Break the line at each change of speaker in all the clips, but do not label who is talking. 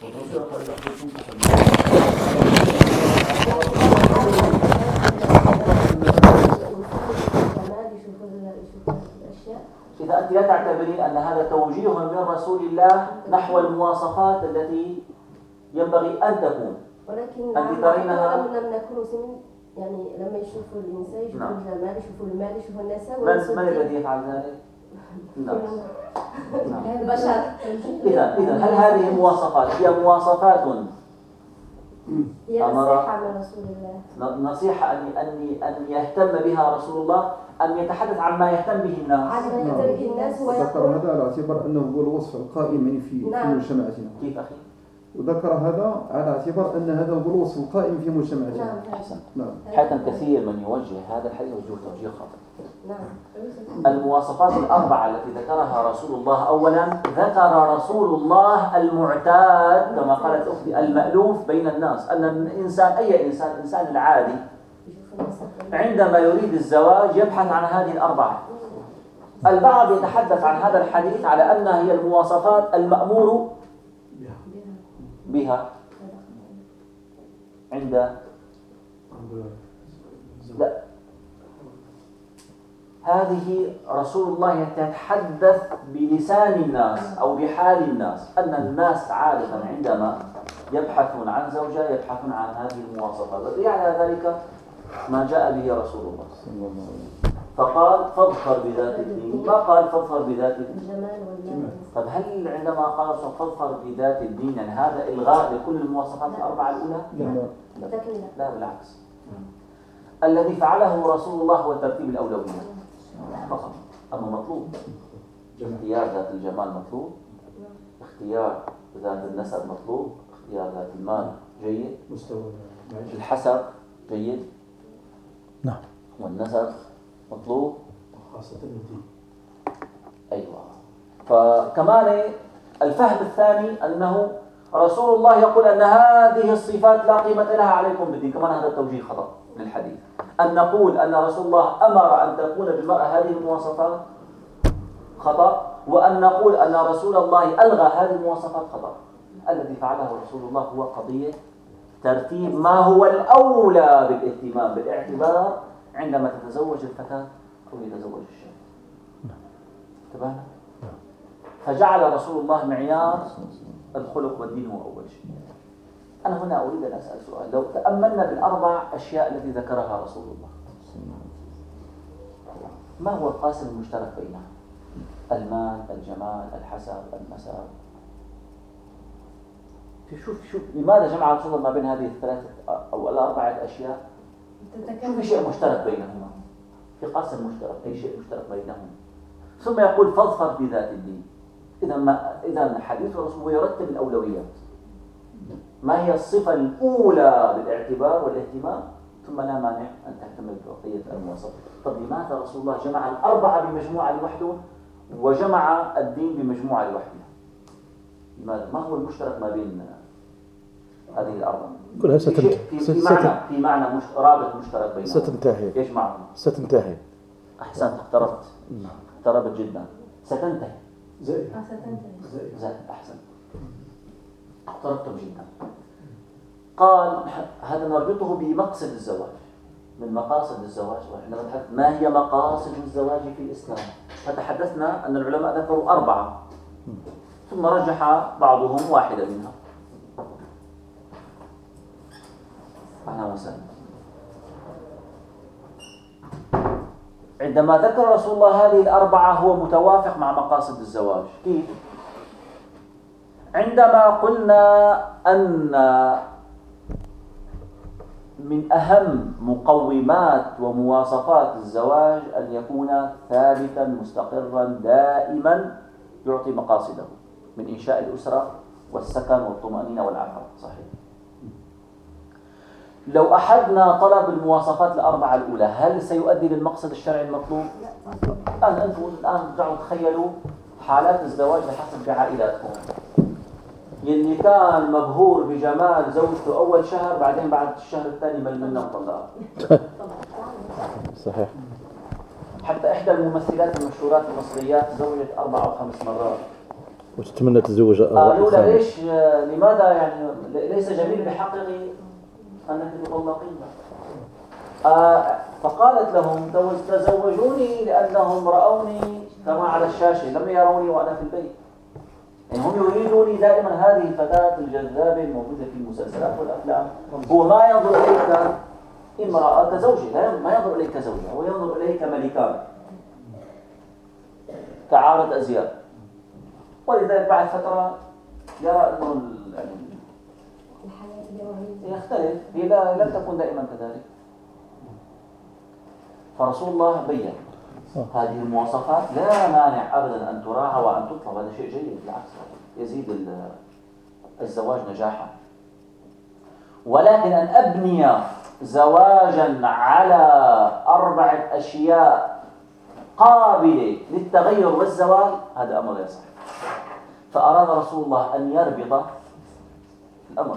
إذا أنت لا تعتبرين أن هذا توجيه من رسول الله نحو المواصفات التي ينبغي أن تكون
ولكن
أنت ترينها
لم نكن مسلمين يعني لما يشوفوا الإنسان يشوفوا
نعم.
الجمال يشوفوا المال يشوفوا النساء
من من الذي يفعل ذلك؟ الناس نعم.
البشر.
إذا إذا هل هذه مواصفات؟ هي مواصفات.
هي
أمر-
نصيحة من رسول الله.
نصيحة أن أن أن يهتم بها رسول الله أن يتحدث عما يهتم به الناس.
عن ما يهتم الناس هو
ذكر
يقول
هذا على اعتبار أنه هو الوصف القائم يعني في في
نعم.
مجتمعاتنا
كيف أخي؟
وذكر هذا على اعتبار أن هذا هو الوصف القائم في مجتمعاتنا
نعم.
أحسن
نعم.
حتى كثير من يوجه هذا الحديث يوجه توجيه خاطئ
نعم
المواصفات الأربعة التي ذكرها رسول الله أولا ذكر رسول الله المعتاد كما قالت أختي المألوف بين الناس أن الإنسان أي إنسان الإنسان العادي عندما يريد الزواج يبحث عن هذه الأربعة. البعض يتحدث عن هذا الحديث على أنها هي المواصفات المأمور بها عند لا. هذه رسول الله يتحدث بلسان الناس أو بحال الناس أن الناس عادة عندما يبحثون عن زوجة يبحثون عن هذه المواصفات. على ذلك ما جاء به رسول الله.
صلى الله عليه وسلم
فقال فاظفر بذات الدين ما قال فاظفر بذات الدين طب هل عندما قال فاظفر بذات الدين يعني هذا إلغاء لكل المواصفات الأربعة الأولى؟
لا. لا.
بالعكس. الذي فعله رسول الله هو ترتيب الأولويات فقط. أما مطلوب اختيار ذات الجمال مطلوب اختيار ذات النسب مطلوب اختيار ذات المال جيد
مستوى
الحسب جيد
نعم.
والنسب مطلوب.
خاصة الدين.
أيوة. فكمان الفهم الثاني أنه رسول الله يقول أن هذه الصفات لا قيمة لها عليكم بالدين. كمان هذا التوجيه خطأ للحديث. أن نقول أن رسول الله أمر أن تكون بالمرأة هذه المواصفات خطأ وأن نقول أن رسول الله ألغى هذه المواصفات خطأ. الذي فعله رسول الله هو قضية ترتيب ما هو الأولى بالاهتمام بالاعتبار عندما تتزوج الفتاة أو يتزوج الشاب. انتبهنا؟ فجعل رسول الله معيار الخلق والدين هو أول شيء. أنا هنا أريد أن أسأل سؤال. لو تأملنا بالأربع أشياء التي ذكرها رسول الله. ما هو القاسم المشترك بينها المال الجمال الحسب النسب شوف شوف لماذا جمع رسول الله ما بين هذه الثلاثة أو الأربعة أشياء؟ شو في شيء مشترك بينهما. في قاسم مشترك أي شيء مشترك بينهما ثم يقول فاظفر بذات الدين. إذا ما إذا حديث الرسول يرتب الأولويات. ما هي الصفة الأولى للاعتبار والاهتمام؟ ثم لا مانع أن تهتم ببقية المواصفات. طب لماذا رسول الله جمع الأربعة بمجموعة لوحده وجمع الدين بمجموعة لوحدها لماذا؟ ما هو المشترك ما بين هذه الأربعة؟
كلها ستنتهي
في, معنى في معنى مش رابط مشترك بينهم.
ستنتهي.
يجمعهم.
ستنتهي.
أحسنت اقتربت اقتربت جدا. ستنتهي.
زائد
آه، ستنتهي.
اقتربتم جدا. قال هذا نربطه بمقصد الزواج من مقاصد الزواج. ونحن نتحدث ما هي مقاصد الزواج في الإسلام. فتحدثنا أن العلماء ذكروا أربعة. ثم رجح بعضهم واحدة منها. أهلا وسهلا. عندما ذكر رسول الله هذه الأربعة هو متوافق مع مقاصد الزواج. كيف؟ عندما قلنا أن من أهم مقومات ومواصفات الزواج أن يكون ثابتا مستقرا دائما يعطي مقاصده من إنشاء الأسرة والسكن والطمأنينة والعفاف صحيح. لو أحدنا طلب المواصفات الأربعة الأولى هل سيؤدي للمقصد الشرعي المطلوب؟ الآن أنتم الآن ارجعوا تخيلوا حالات الزواج بحسب عائلاتكم يلي كان مبهور بجمال زوجته أول شهر بعدين بعد الشهر الثاني مل منه وطلقها
صحيح.
حتى إحدى الممثلات المشهورات المصريات تزوجت أربع أو خمس مرات.
وتتمنى تتزوج
قالوا له
ثاني.
ليش آه، لماذا يعني ليس جميل بحقه أنك تطلقين آه، فقالت لهم "تزوج- تزوجوني لأنهم رأوني كما على الشاشة لم يروني وأنا في البيت. هم يريدوني دائما هذه الفتاة الجذابة الموجودة في المسلسلات والأفلام. هو ما ينظر إليك امرأة كزوجة. ما ينظر إليك كزوجة. هو ينظر إليك كملكان كعارض أزياء. ولذلك بعد فترة يرى أنه يعني يختلف. هي لم تكن دائما كذلك. فرسول الله بين. هذه المواصفات لا مانع ابدا أن تراعى وأن تطلب. هذا شيء جيد بالعكس يزيد ال- الزواج نجاحا. ولكن أن أبني زواجا على أربعة أشياء قابلة للتغير والزوال هذا لا يصح. فأراد رسول الله أن يربط الأمر.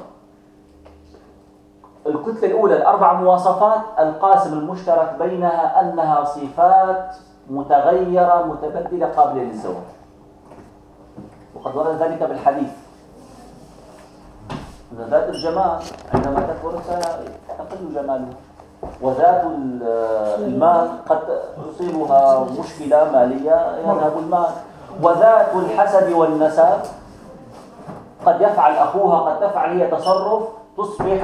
الكتلة الأولى الأربع مواصفات القاسم المشترك بينها أنها صفات متغيرة متبدلة قابلة للزواج. وقد ورد ذلك بالحديث. ذات الجمال عندما تكبر سيقل جمالها وذات ال- المال قد تصيبها مشكلة مالية يذهب المال. وذات الحسب والنسب قد يفعل أخوها قد تفعل هي تصرف تصبح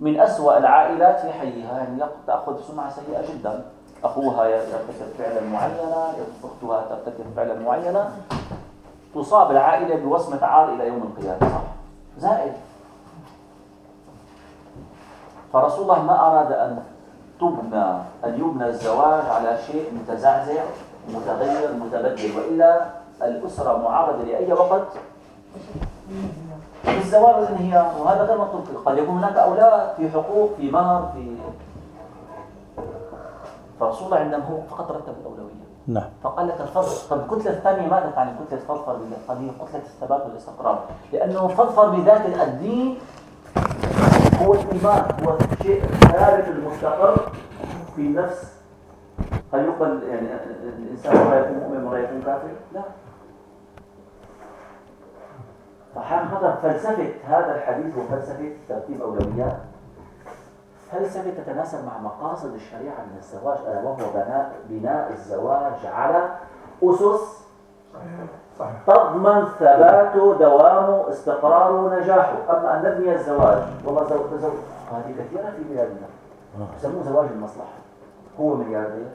من أسوأ العائلات في حيها. يعني تأخذ سمعة سيئة جدا. أخوها يرتكب فعلا معينة أختها ترتكب فعلا معينة. تصاب العائلة بوصمة عار إلى يوم القيامة. صح. زائد. فرسول الله ما أراد أن تبنى أن يبنى الزواج على شيء متزعزع متغير متبدل وإلا الأسرة معرضة لأي وقت؟ الزواج والانهيار وهذا غير مطلوب قد يكون هناك أولاد في حقوق في مهر في فرسول الله عندما هو فقط رتب الأولوية.
نعم.
فقال لك الفضل طب الكتلة الثانية ماذا تعني؟ كتلة فضفر بالله؟ قال هي كتلة الثبات والاستقرار. لأنه فضفر بذات الدين هو الإيمان هو الشيء الثابت المستقر في النفس. هل يقبل يعني الإنسان مرة يكون مؤمن مرة يكون كافر؟ لا. فحام فلسفة هذا الحديث وفلسفة ترتيب أولويات. فلسفة تتناسب مع مقاصد الشريعة من الزواج ألا وهو بناء بناء الزواج على أسس تضمن ثباته دوامه استقراره نجاحه أما أن نبني الزواج والله زوج تزوج هذه كثيرة في بلادنا. يسموه زواج المصلحة. هو ملياردير.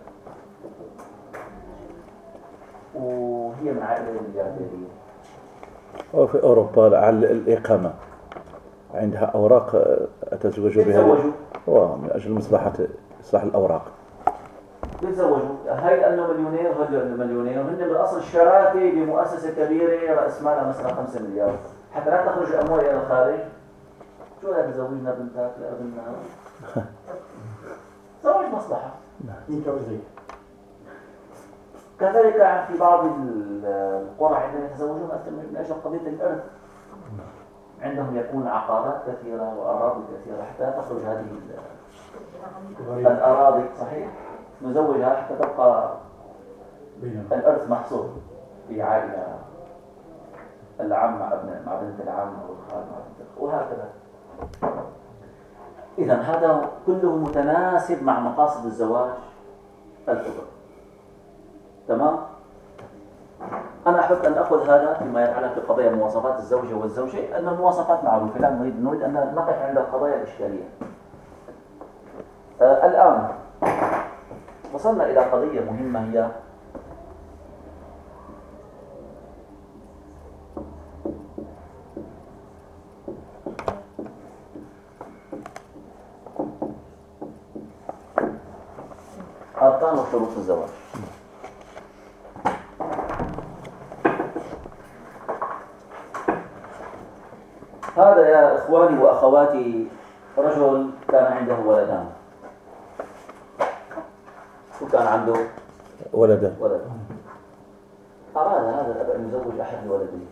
وهي من عائلة مليارديرية.
وفي أوروبا على الإقامة. عندها أوراق آه، تتزوج بها؟
يتزوجوا.
ومن أجل مصلحة إصلاح الأوراق.
بيتزوجوا هاي أنه مليونير هذول انه مليونير هن بالاصل شراكه بمؤسسة كبيرة رأس مالها مثلا 5 مليار. حتى لا تخرج الاموال إلى الخارج. شو بدك تزوجنا بنتك لابننا زواج مصلحة.
من كوزي
كذلك في بعض ال- القرى عندما يتزوجون من أجل قضيه الارث عندهم يكون عقارات كثيرة وأراضي كثيرة حتى تخرج هذه ال- الأراضي صحيح؟ نزوجها حتى تبقى الإرث محصور في عائلة العم مع ابن مع بنت العم أو الخال مع بنت الخال وهكذا. إذا هذا كله متناسب مع مقاصد الزواج الكبرى تمام؟ أنا أحب أن أخذ هذا فيما يتعلق بقضايا مواصفات الزوجة والزوجة أن المواصفات معروفة لا نريد نريد أن نقف عند القضايا الإشكالية آه الآن وصلنا إلى قضية مهمة هي أركان وشروط الزواج هذا يا إخواني وأخواتي رجل كان عنده ولدان. وكان عنده؟
ولدا
ولد. أراد هذا الأب أن يزوج أحد الولدين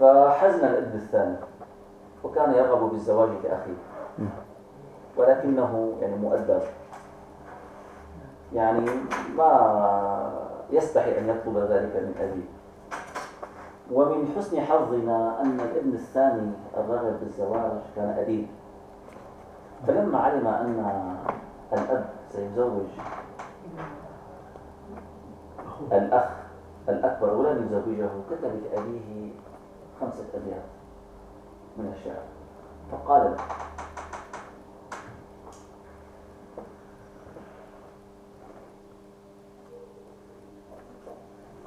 فحزن الابن الثاني وكان يرغب بالزواج كأخيه. ولكنه يعني مؤدب. يعني ما يستحي أن يطلب ذلك من أبيه. ومن حسن حظنا أن الابن الثاني الراغب بالزواج كان أديب. فلما علم أن الأب سيزوج الأخ الأكبر ولن يزوجه كتب لأبيه خمسة أبيات من الشعر. فقال له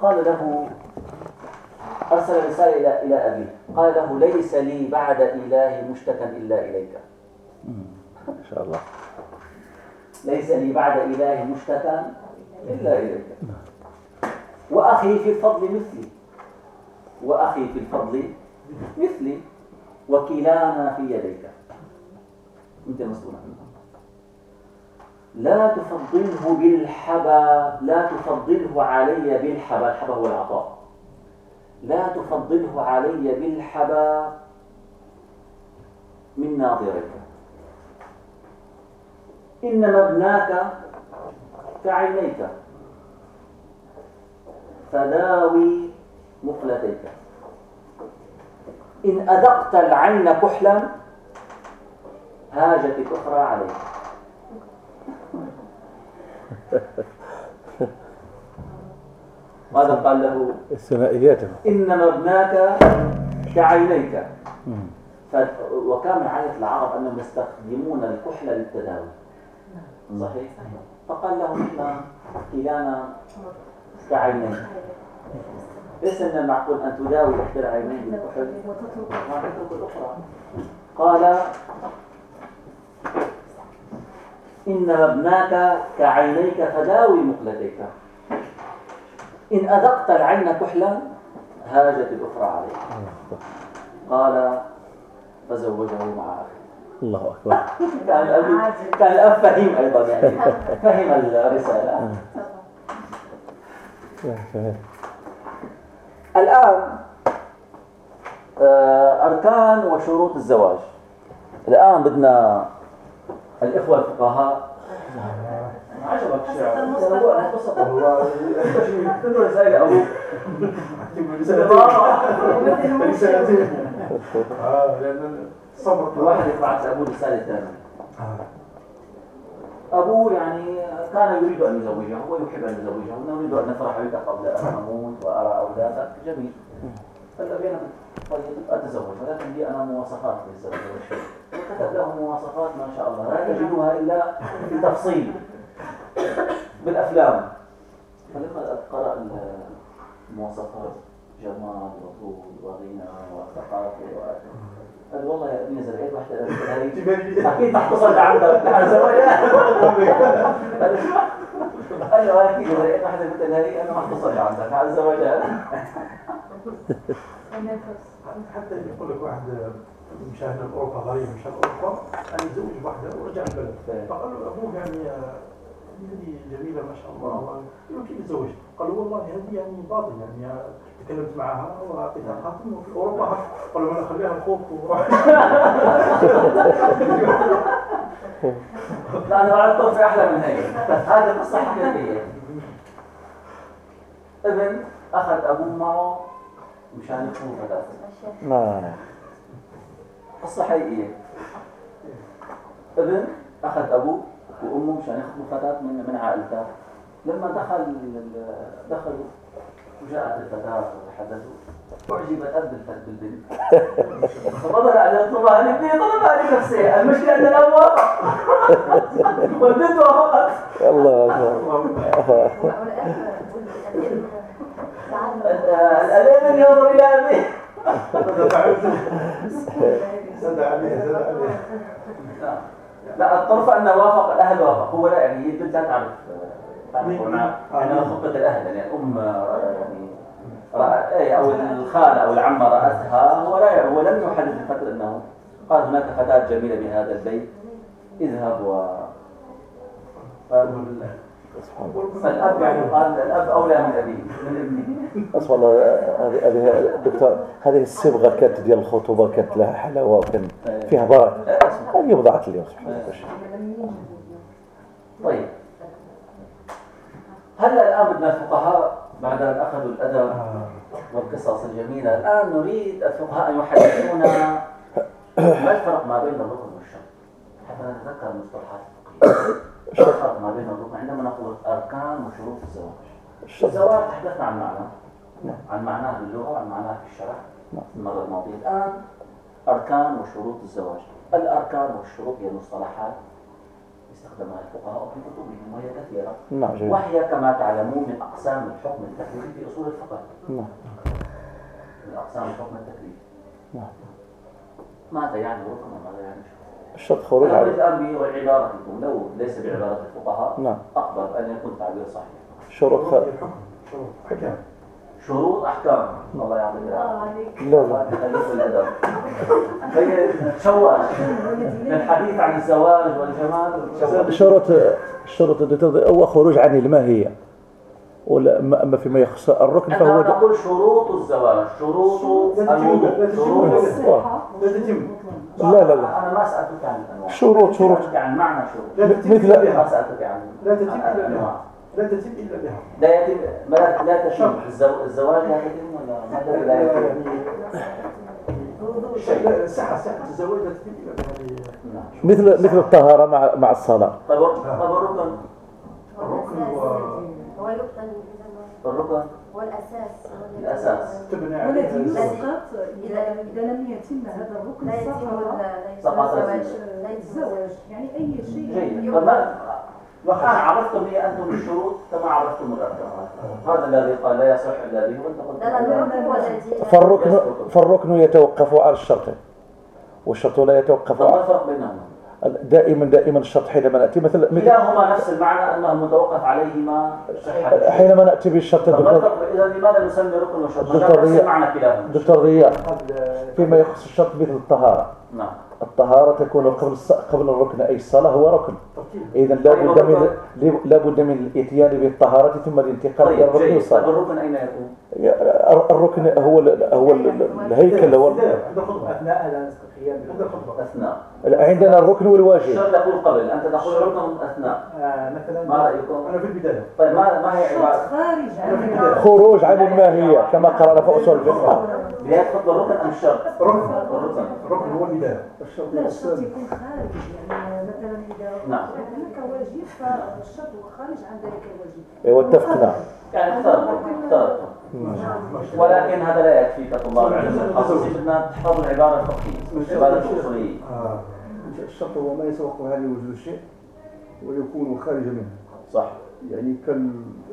قال له أرسل رسالة إلى إلى أبيه. قال له ليس لي بعد إله مشتكى إلا إليك.
ما شاء الله.
ليس لي بعد إله مشتكى إلا إليك. وأخي في الفضل مثلي. وأخي في الفضل مثلي. وكلانا في يديك. أنت مسؤول عنه. لا تفضله بالحبا لا تفضله علي بالحبا. الحبا هو العطاء. لا تفضله علي بالحبا من ناظرك. إنما ابناك كعينيك فداوي مقلتيك إن أدقت العين كحلا هاجت الأخرى عليك. ماذا قال له؟
الثنائيات.
إنما ابناك كعينيك. ف... وكان من عادة العرب أنهم يستخدمون الكحل للتداوي. صحيح؟ فقال لهم إحنا كلانا كعينيك. ليس من المعقول أن تداوي إحدى العينين بالكحل. وتترك الأخرى قال إنما ابناك كعينيك فداوي مقلتيك إن أذقت العين كحلا هاجت الأخرى عليك قال فزوجه مع أخيه.
الله أكبر.
كان الأب كان الأب فهيم أيضا يعني. فهم الرسالة. الآن آه، أركان وشروط الزواج. الآن بدنا الإخوة الفقهاء عجبك الشعر هو هو تدرس رسالة أبوك
آه لأن الصبر
الواحد يبعث أبوه رسالة ثانية أبوه يعني كان يريد أن يزوجه ويحب أن يزوجه نريد أن نفرح بك قبل أن أموت وأرى أولادك. جميل. فالأبي أنا طيب أتزوج ولكن لي أنا مواصفات للزواج وكتب له مواصفات ما شاء الله لا تجدوها إلا في تفصيل. بالأفلام. فلما قرأ المواصفات جمال وطول وغنى وثقافة قال والله يا أبني لقيت واحدة هذه أكيد تحتصل عندك على زواجها قال له أكيد إذا لقيت واحدة مثل هذه أنا ما احتصل عندك على زواجها
حتى يقول لك واحد مشاهد من اوروبا غريب مشان اوروبا ان يتزوج واحدة ورجع البلد. فقال له ابوه يعني هذه جميلة ما شاء الله. قال له كيف تزوج؟ قال له والله هذه يعني باطل يعني تكلمت معها وأعطيتها خاتم وفي أوروبا. قال له أنا خليها الخوف وروح
لا أنا بعد طرف أحلى من هيك. هذه قصة حقيقية. ابن أخذ أبوه معه مشان يكون فتاة
ما.
قصة حقيقية ابن أخذ أبوه وأمه مشان يخطبوا فتاة من من عائلته. لما دخل ال- دخلوا وجاءت الفتاة وتحدثوا أعجب الأب بالفت بالبنت. فضل أن يطلبها الاثنين طلبها لنفسه المشكلة أن الأب وافق والبنت وافقت
الله أكبر.
الأبين ينظر إلى أبيه
زاد عليه زاد عليه
لا. الطرف أنه وافق الأهل وافق. هو لا يعني هي البنت لا تعرف. تعرف نعم يعني خطة الأهل يعني الأم يعني أو الخالة أو العمة رأتها هو لا يعني هو لم يحدد الفتى أنه قال هناك فتاة جميلة بهذا البيت اذهب و فال- فالأب يعني قال الأب أولى من أبيه من ابنه
أصلا هذه هذه دكتور هذه الصبغة كانت ديال الخطوبة كانت لها حلاوة وكان فيها بركة. هذه وضعت اليوم سبحان الله.
طيب. هلا الآن بدنا الفقهاء بعد أن أخذوا الأدب
آه.
والقصص الجميلة الآن نريد الفقهاء أن يحدثونا ما الفرق ما بين الركن والشرط حتى نتذكر المصطلحات الفقهية ما الفرق ما بين الركن عندما نقول أركان وشروط الزواج. الزواج تحدثنا عن معناه عن معناه باللغة وعن معناه في الشرع المرة الماضية. الآن أركان وشروط الزواج. الأركان والشروط هي مصطلحات استخدمها الفقهاء في كتبهم وهي كثيرة.
نعم جميل.
وهي كما تعلمون من أقسام الحكم التكليفي في أصول الفقه.
نعم.
من أقسام الحكم التكليفي.
نعم.
ماذا يعني ركن وماذا يعني شروط؟
الشرط خروج
أنا
على
أريد الآن بعبارتكم لو ليس بعبارة الفقهاء
نعم.
أقبل أن يكون تعبير صحيح.
شروط خ...
شروط أحكام.
الله يعطيك العافية.
لا
الله
لا
الأدب. هي تشوش الحديث عن الزواج والجمال
شروط الشروط التي هو خروج عن الماهية. ولا أما أما فيما يخص الركن فهو
نقول شروط الزواج شروط الوضوء شروط
آه.
لا
لا لا.
أنا ما سألتك عن الأنواع.
شروط شروط.
عن معنى شروط.
لا تتم
مثل-
إلا
ما
بها
سألتك عن
لا تتم إلا بها. لا تتم إلا بها.
لا يتم ما لا لا الزو- الزواج لا يتم ولا ما الذي لا يتم؟
لا. صحة صحة. الزواج لا تتم إلا
نعم.
مثل مثل الطهارة مع مع الصلاة.
طيب طيب الركن
الركن هو
الركن
الأساس.
تبنى عليها
يسقط إذا إذا لم يتم هذا الركن سقط
لا يتم
سقط
الزواج
آه، يعني أي شيء
جيد طيب ما الآن عرفتم لي أنتم الشروط كما عرفتم الأركان هذا الذي قال لا يصح
الركن هو الذي
فالركن فالركن يتوقف على الشرط والشرط لا يتوقف
طيب ما
على
الفرق بينهما؟
دائما دائما الشرط حينما نأتي. مثل مثل
كلاهما نفس المعنى أنه متوقف عليهما صحة.
حينما نأتي بالشرط
الفرق إذا لماذا نسمي ركن وشرط؟
دكتور
كلاهما.
دكتور ضياء
قبل
فيما يخص الشرط مثل الطهارة.
نعم.
الطهارة تكون قبل قبل الركن أي الصلاة هو ركن.
ترتيب
إذا لابد من لابد من الإتيان بالطهارة ثم الانتقال إلى
طيب
الركن
جيد. طيب
والصلاة
الركن أين يكون؟
الركن هو ال- هو ال- الهيكل هو
أثناء
الخطبة
أثناء.
عندنا الركن والواجب.
الشرط يقول قبل. أنت تقول ركن أثناء.
آه، مثلا
ما رأيكم؟
أنا في البداية.
طيب ما ما هي
الشرط
عبارة؟
خارج عن
خروج عن الماهية كما قرأنا في أصول الفقه
بداية خطبة الركن أم الشرط؟
ركن.
الركن.
ركن هو البداية.
لا الشرط يكون خارج. يعني مثلا إذا
نعم.
هناك واجب فالشرط هو خارج عن ذلك الواجب.
أيوه اتفقنا.
يعني اخترتم اخترتم ولكن هذا لا يكفي كطلاب العلم الخاصين بدنا تحفظوا العبارة الفقهية العبارة الأصولية.
آه.
الشرط هو ما يتوقف عليه وجود الشيء ويكون خارج منه.
صح.
يعني كال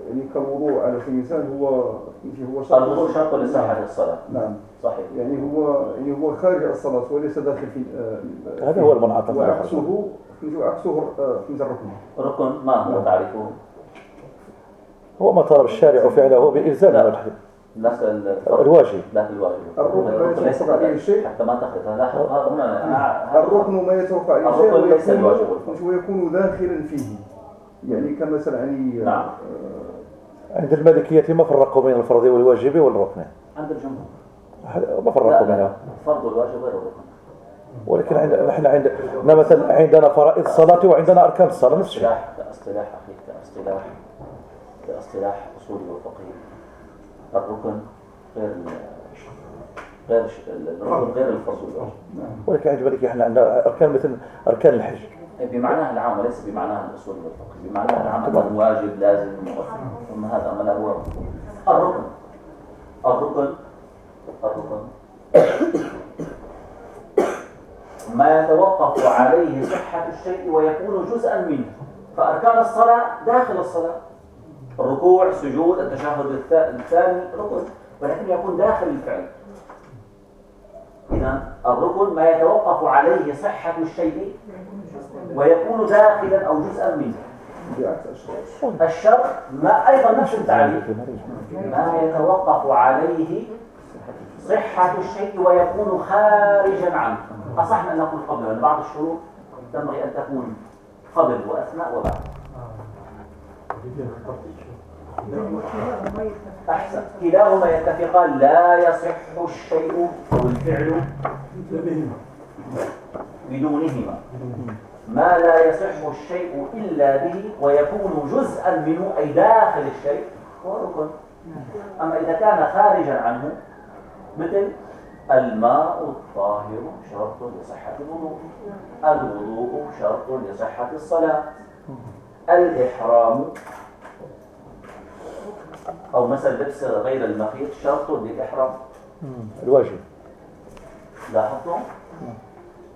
يعني كالوضوء على سبيل المثال هو هو شرط.
الوضوء شرط لصحة الصلاة.
نعم.
صحيح.
يعني هو يعني هو خارج الصلاة وليس داخل في آه،
هذا هو المنعطف.
وعكسه عكسه آه، مثل الركن
ركن ما هو تعريفه؟
هو ما طلب الشارع فعله بإلزام
الفرق
الواجب.
الواجب.
الركن
ليس
عليه. شيء.
حتى ما تخلط
الركن ما يتوقع عليه شيء
الركن ليس الواجب.
ويكون داخلا فيه. يعني كمثلا يعني
نعم.
آه،
عند المالكية ما فرقوا بين الفرض والواجب والركن؟
عند الجمهور.
ما فرقوا بينهم؟
فرض الواجب غير الركن.
ولكن عند نحن عندنا مثلا عندنا فرائض الصلاة وعندنا أركان الصلاة نفس الشيء
اصطلاح كاصطلاح أخي كاصطلاح كاصطلاح أصولي وفقهي الركن غير غير الركن غير الفرض والواجب
ولكن المالكية إحنا عندنا أركان مثل أركان الحج.
بمعناها العام وليس بمعناها الاصولي والفقهي بمعناها العام واجب لازم مؤثر. ثم هذا ما هو الركن. الركن الركن ما يتوقف عليه صحة الشيء ويكون جزءا منه. فأركان الصلاة داخل الصلاة الركوع السجود التشهد الث- الثاني ركن. ولكن يكون داخل الفعل. إذا الركن ما يتوقف عليه صحة الشيء ويكون داخلا أو جزءا منه.
الشرط
ما أيضا نفس التعريف ما يتوقف عليه صحة الشيء ويكون خارجا عنه. أصح أن نقول قبل بعض الشروط تنبغي أن تكون قبل وأثناء وبعد. أحسن. كلاهما يتفقان لا يصح الشيء أو الفعل بدونهما. ما لا يصح الشيء إلا به ويكون جزءا منه أي داخل الشيء. هو ركن أما إذا كان خارجا عنه مثل الماء الطاهر شرط لصحة الوضوء الوضوء شرط لصحة الصلاة. الإحرام. أو مثلا لبس غير المخيط شرط للإحرام.
الواجب.
لاحظتم؟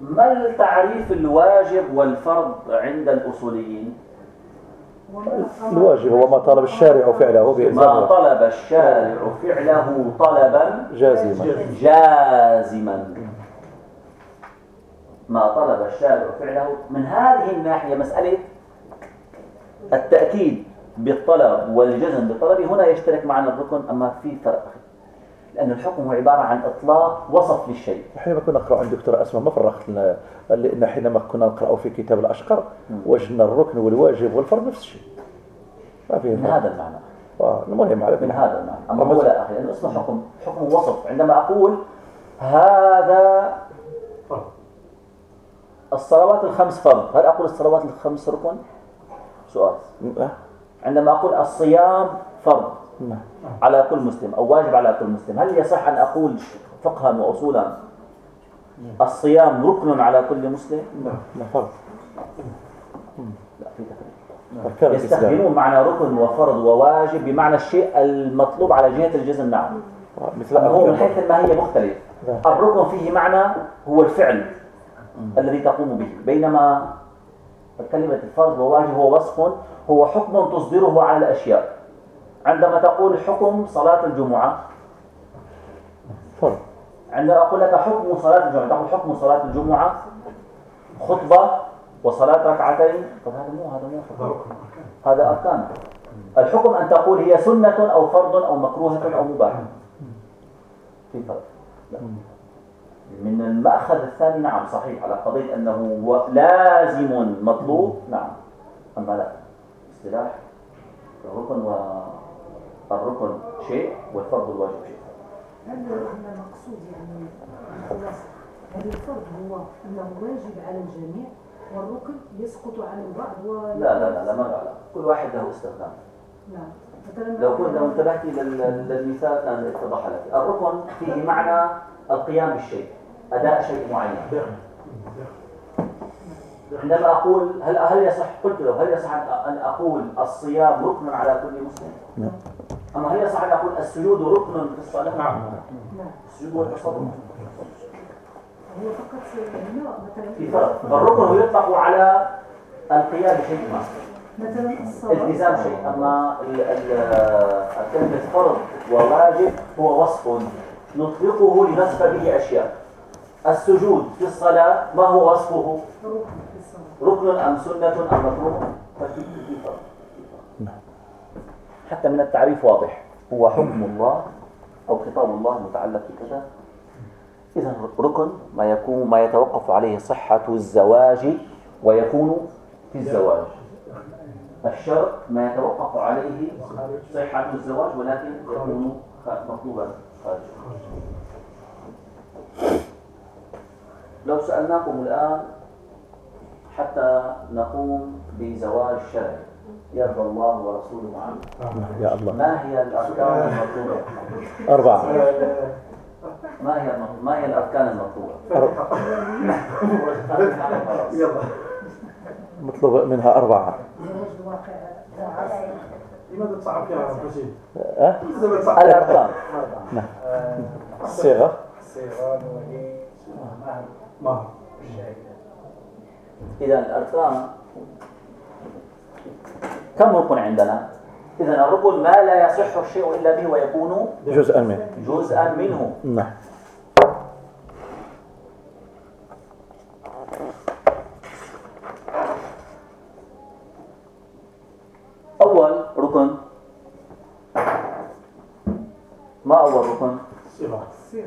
ما التعريف الواجب والفرض عند الأصوليين؟
الواجب هو ما طلب الشارع فعله
ما
بإلزامه
طلب الشارع فعله طلبا
جازما.
جازما. ما طلب الشارع فعله من هذه الناحية مسألة التأكيد بالطلب والجزم بالطلب هنا يشترك معنا الركن أما في فرق لأن الحكم هو عبارة عن إطلاق وصف للشيء
حينما كنا نقرأ عند دكتور أسماء ما فرقت لنا لأن حينما كنا نقرأ في كتاب الأشقر وجدنا الركن والواجب والفرض نفس الشيء ما فيه
من. هذا المعنى
آه، المهم على
من. هذا المعنى أما هو لا أخي لأنه اسمه حكم حكم وصف عندما أقول هذا
فرض.
الصلوات الخمس فرض هل أقول الصلوات الخمس ركن؟ سؤال.
آه،
عندما أقول الصيام فرض
نعم.
على كل مسلم أو واجب على كل مسلم هل يصح أن أقول فقها وأصولا الصيام ركن على كل مسلم؟
نعم، فرض.
لا في تفريق يستخدمون معنى ركن وفرض وواجب بمعنى الشيء المطلوب على جهة الجزم نعم.
آه، مثل
هو من حيث الماهية مختلف.
نعم.
الركن فيه معنى هو الفعل الذي تقوم به بينما كلمة الفرض وواجب هو وصف هو حكم تصدره على الأشياء. عندما تقول حكم صلاة الجمعة
فرض.
عندما أقول لك حكم صلاة الجمعة تقول حكم صلاة الجمعة خطبة وصلاة ركعتين طب هذا مو هذا مو
هذا
حكم
ركن أركان.
هذا أركان. الحكم أن تقول هي سنة أو فرض أو مكروهة أو مباح في فرق. لا. من المأخذ الثاني نعم صحيح على قضية أنه لازم مطلوب. نعم. أما لا اصطلاح الركن والركن شيء والفرض والواجب شيء.
هل هنا مقصود يعني خلاص هذا الفرض هو أنه واجب على الجميع والركن يسقط عن البعض و
لا لا لا, لا ما علاقة كل واحد له استخدام.
نعم. مثلا
لو كنت لو انتبهتي لل- للمثال كان اتضح لك. الركن فيه معنى القيام بالشيء. أداء شيء معين. عندما أقول هل هل يصح قلت له هل يصح أن- أقول الصيام ركن على كل مسلم؟
نعم.
أما هل يصح أن أقول السجود ركن في الصلاة؟
نعم
نعم
السجود والتصرف
هو فقط
في فرق فالركن هو يطلق على القيام بشيء ما
مثلا الصلاة
التزام شيء أما ال- ال- كلمة فرض وواجب هو وصف نطلقه لنصف به أشياء السجود في الصلاة ما هو وصفه؟
ركن
أم سنة أم مكروه؟ حتى من التعريف واضح. هو حكم الله أو خطاب الله متعلق بكذا. إذا ركن ما يكون ما يتوقف عليه صحة الزواج ويكون في الزواج. الشرط ما يتوقف عليه صحة الزواج ولكن يكون مطلوبا خارجا لو سألناكم الآن حتى نقوم بزواج شرعي يرضى الله ورسوله عنه
يا الله
ما هي الأركان المطلوبة؟
أربعة
ما هي؟ ما هي الأركان المطلوبة؟
يلا
مطلوب منها أربعة
لماذا تصعب فيها؟
أه؟
لماذا تصعب
الأركان
الصيغة
صيغان ولي مهر
إذا الأركان كم ركن عندنا؟ إذا الركن ما لا يصح الشيء إلا به ويكون
جزءا منه.
جزءا منه.
نعم.
أول ركن. ما أول ركن؟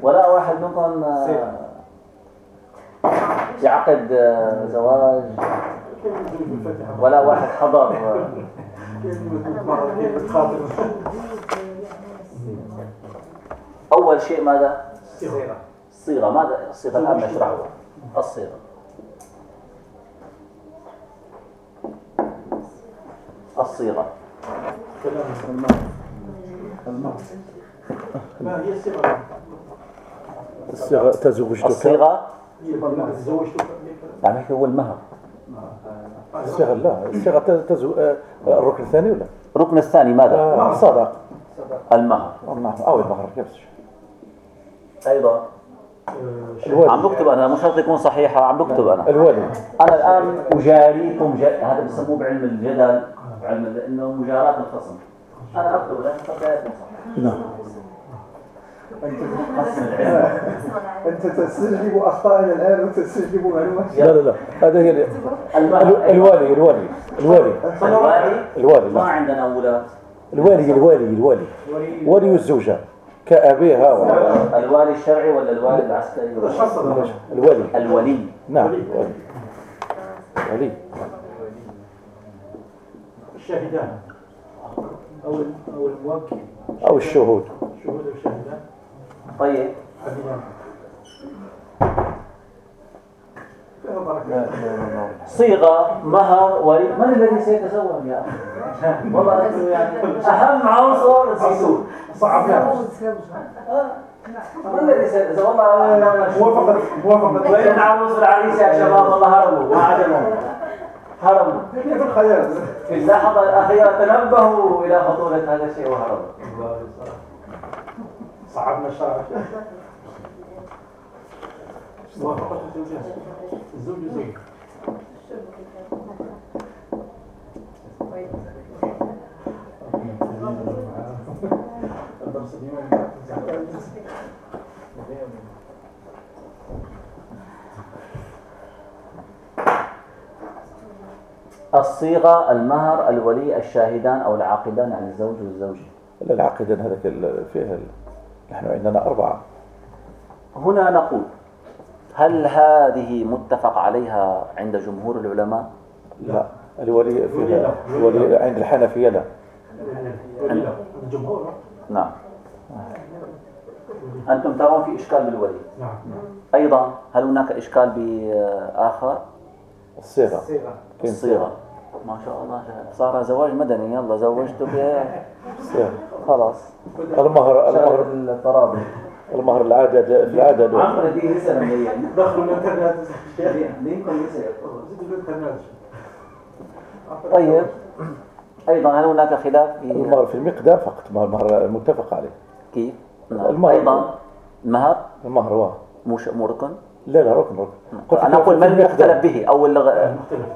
ولا واحد منكم آه، يعقد آه، زواج. ولا واحد حضر. أول شيء ماذا؟
الصيغة.
الصيغة. ماذا؟ الصيغة الآن نشرحها. الصيغة. الصيغة.
ما هي الصيغة؟
الصيغة تزوجتك
الصيغة
كلمة تزوجتك
يعني هو المهر.
الصيغة لا الصيغة تزو آه، الركن الثاني ولا؟
الركن الثاني ماذا؟
آه، صدق.
المهر.
نعم أو المهر كيف
أيضا.
الوالي.
عم بكتب أنا مش شرط يكون صحيحة. عم بكتب أنا.
الوالي.
أنا الآن أجاريكم ج... هذا بسموه بعلم الجدل علم إنه مجاراة الخصم. أنا أكتب لأن قد لا يكون صحيح
نعم.
أنت تستجلب أخطائنا الآن وتستجلب معلومات
لا لا لا. هذا هي الوالي. الوالي الوالي.
الوالي.
الوالي؟
ما. عندنا ولاة
الوالي الوالي الوالي. ولي الزوجة كأبيها و...
الوالي الشرعي ولا الوالي العسكري؟
هذا
الولي.
الولي
نعم ولي ولي
الشاهدان
أو أو الموكل.
أو الشهود.
شهود الشاهدان
طيب. صيغة مهر ولي من الذي سيتزوج يا أخي؟ والله يعني أهم عنصر نسيتوه
صعبناها
من الذي سيتزوج والله أنا
موافقة موافقة.
وين العروس والعريس يا شباب والله هربوا ما عجبهم. هربوا
كيف الخيال؟
في اللحظة الأخيرة تنبهوا إلى خطورة هذا الشيء وهربوا.
صعبنا الشرع موافقة الزوجين الزوج زوج
الصيغة المهر الولي الشاهدان أو العاقدان عن الزوج والزوجة.
العقد هذاك ال- فيه ال- نحن عندنا أربعة.
هنا نقول هل هذه متفق عليها عند جمهور العلماء؟
لا. الولي
الولي
فيها
لا.
الولي عند الحنفية لا.
ولي الجمهور.
نعم. أنتم ترون في إشكال بالولي.
نعم.
أيضا هل هناك إشكال بآخر؟
الصيغة.
الصيغة. ما شاء الله. صار زواج مدني. يلا زوجتك. خلاص.
المهر المهر
التراضي
المهر العدد العدد
عمرو دي لسه مليان
دخلوا الانترنت. الانترنت.
طيب. أيضا هل هناك خلاف في
المهر في المقدار فقط ما المهر المتفق عليه.
كيف؟ نعم.
المهر.
أيضا المهر
المهر هو
مش مو ركن
لا لا ركن ركن.
أنا أقول ما
المقدار.
المختلف به أو اللغ...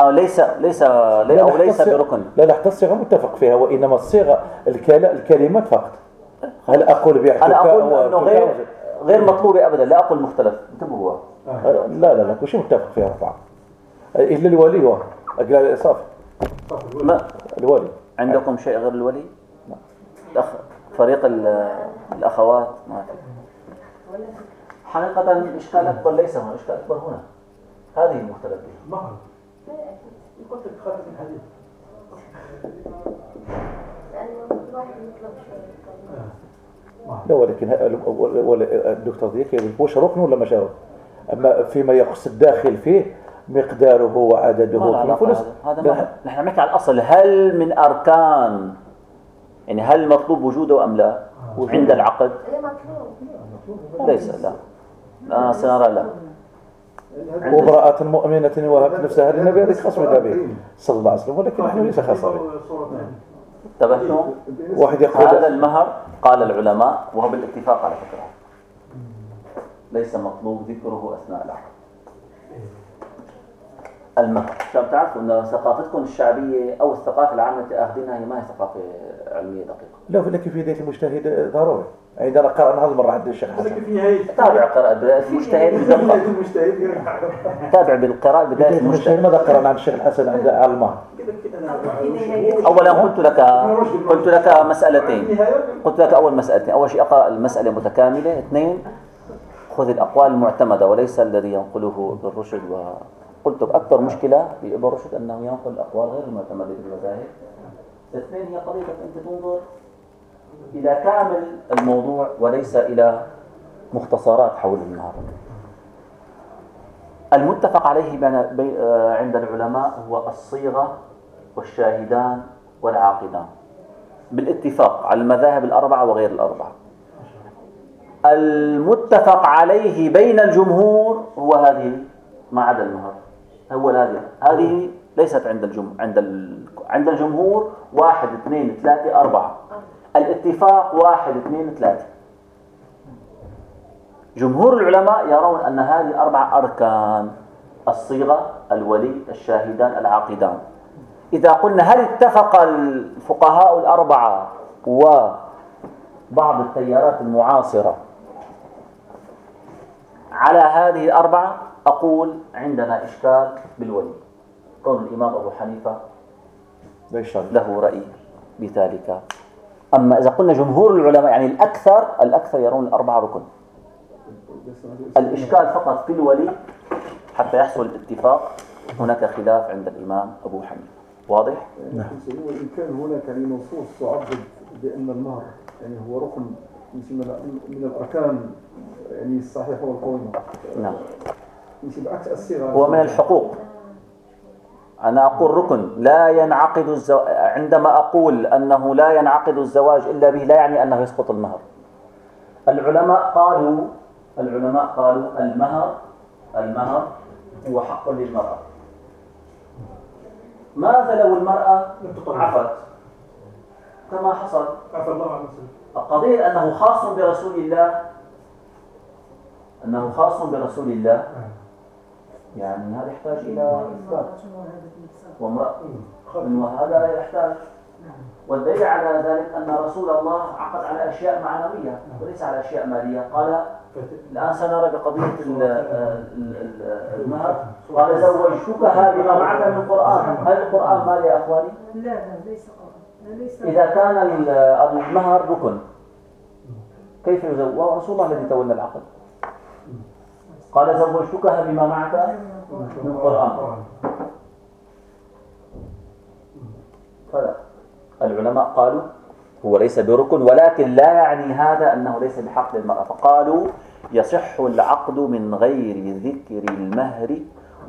أو ليس ليس
لا،
أو
لا،
ليس بركن.
لا لا حتى الصيغة متفق فيها وإنما الصيغة الكلمات فقط. هل أقول بعتك
أنا أقول أنه غير غير مطلوبة أبدا لا أقول مختلف. انتبهوا.
لا لا لا كل شيء متفق فيها أربعة إلا الولي هو. أقل صافي.
ما؟
الولي.
عندكم شيء غير الولي؟ الأخ فريق ال- الأخوات؟ ما في. حقيقة الإشكال الأكبر ليس هنا الإشكال الأكبر هنا. هذه المختلف بها
مهر قلت لك الحديث
لا ولكن الدكتور ذيك يقول واش ركن ولا مش ركن أما فيما يخص الداخل فيه مقداره وعدده وكل-
هذا نحن نحكي على الأصل هل من أركان؟ يعني هل مطلوب وجوده أم لا؟ عند العقد؟
مطلوب.
ليس لا. أنا سنرى لا.
وامرأة مؤمنة وهبت نفسها للنبي هذه خاصة بالنبي صلى الله عليه وسلم. ولكن نحن ليس خاصة به
انتبهتم
واحد
هذا
يقول
المهر قال العلماء وهو بالاتفاق على فكرة. ليس مطلوب ذكره أثناء العقد. المهر. عشان تعرفوا أن ثقافتكم الشعبية أو الثقافة العامة اللي أخذينها هي ما هي ثقافة علمية دقيقة.
لا ولكن في بداية المجتهد ضروري. عندنا قرأنا هذا المرة عند الشيخ حسن.
تابع قراءة بداية المجتهد.
المجتهد
تابع بالقراءة بداية
المجتهد. ماذا قرأنا عند الشيخ الحسن عند المهر
أولا قلت لك قلت لك مسألتين. قلت لك أول مسألتين. أول شيء أقرأ المسألة متكاملة. اثنين خذ الأقوال المعتمدة وليس الذي ينقله ابن رشد وقلت لك أكبر مشكلة في ابن رشد أنه ينقل الأقوال غير المعتمدة في المذاهب اثنين هي قضية أنت تنظر إلى كامل الموضوع وليس إلى مختصرات حول النهار المتفق عليه عند العلماء هو الصيغة والشاهدان والعاقدان بالاتفاق على المذاهب الأربعة وغير الأربعة المتفق عليه بين الجمهور هو هذه ما عدا المهر هو هذه هذه ليست عند الجمهور عند. عند الجمهور واحد اثنين ثلاثة أربعة. الاتفاق واحد اثنين ثلاثة. جمهور العلماء يرون أن هذه أربع أركان الصيغة الولي الشاهدان العاقدان. إذا قلنا هل اتفق الفقهاء الأربعة وبعض التيارات المعاصرة على هذه الأربعة أقول عندنا إشكال بالولي. كون الإمام أبو حنيفة له رأي بذلك. أما إذا قلنا جمهور العلماء يعني الأكثر الأكثر يرون الأربعة ركن. الإشكال فقط في الولي حتى يحصل الاتفاق. هناك خلاف عند الإمام أبو حنيفة. واضح؟
نعم. وإن كان هناك يعني نصوص تعبد بأن المهر يعني هو ركن من الأركان يعني الصحيحة والقويمة.
نعم.
بعكس الصيغة.
هو من الحقوق. أنا أقول ركن. لا ينعقد الزواج عندما أقول أنه لا ينعقد الزواج إلا به لا يعني أنه يسقط المهر. العلماء قالوا العلماء قالوا المهر المهر هو حق للمرأة. ماذا لو المرأة عفت؟ كما حصل.
عفى الله عن
القضية أنه خاص برسول الله أنه خاص برسول الله. يعني هذا يحتاج إلى إثبات. وامرأة. وهذا يحتاج. والدليل على ذلك أن رسول الله عقد على أشياء معنوية وليس على أشياء مالية. قال الآن سنرى بقضية المهر. قال زوجتكها بما معك من القرآن. هل القرآن مال يا أخواني؟
لا لا ليس ليس.
إذا كان المهر ركن كيف يزوج؟ ورسول الله الذي تولى العقد. قال زوجتكها بما معك من القرآن. فلا العلماء قالوا هو ليس بركن ولكن لا يعني هذا أنه ليس بحق للمرأة. فقالوا يصح العقد من غير ذكر المهر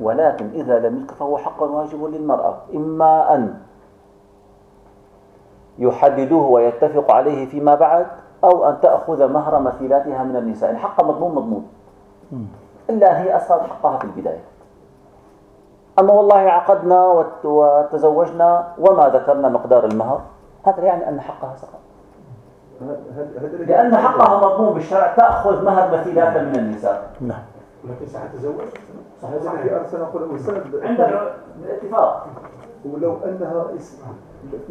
ولكن إذا لم يذكر فهو حق واجب للمرأة. إما أن يحددوه ويتفق عليه فيما بعد أو أن تأخذ مهر مثيلاتها من النساء. الحق مضمون مضمون. إلا هي أصلا حقها في البداية. أما والله عقدنا وتزوجنا وما ذكرنا مقدار المهر هذا يعني أن حقها سقط. لأن حقها مضمون بالشرع تأخذ مهر مثيلات من النساء.
نعم.
ولكن سأتزوج؟
صحيح. في أرسل أقول أستاذ
عند الاتفاق.
ولو أنها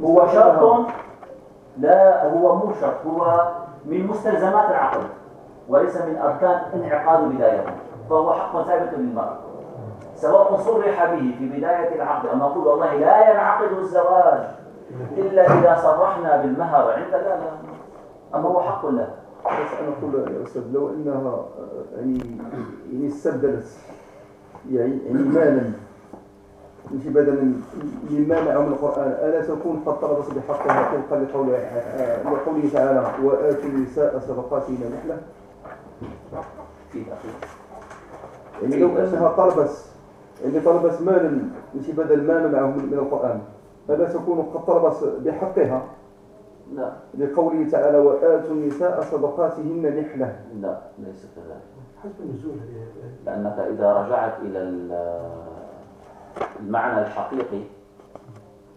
هو شرط لا هو مو شرط هو من مستلزمات العقد وليس من أركان انعقاد بدايته فهو حق ثابت للمرأة سواء صرح به في بداية العقد أما أقول والله لا ينعقد الزواج إلا إذا صرحنا بالمهر عند لا لا أما هو حق له
بس أنا أقول يا أستاذ لو أنها يعني يعني استبدلت يعني يعني مالا مش بدلا مما معه من القرآن ألا تكون قد طلبت بحقها طبقا لقوله لقوله تعالى وآتوا النساء صدقاتهن نحلة يعني لو أنها طلبت يعني طلبت مالا مش بدل مال معه من القرآن ألا تكون قد طلبت بحقها.
لا.
لقوله تعالى وآتوا النساء صدقاتهن نحلة.
لا ليس كذلك.
حسب النزول
لأنك إذا رجعت إلى المعنى الحقيقي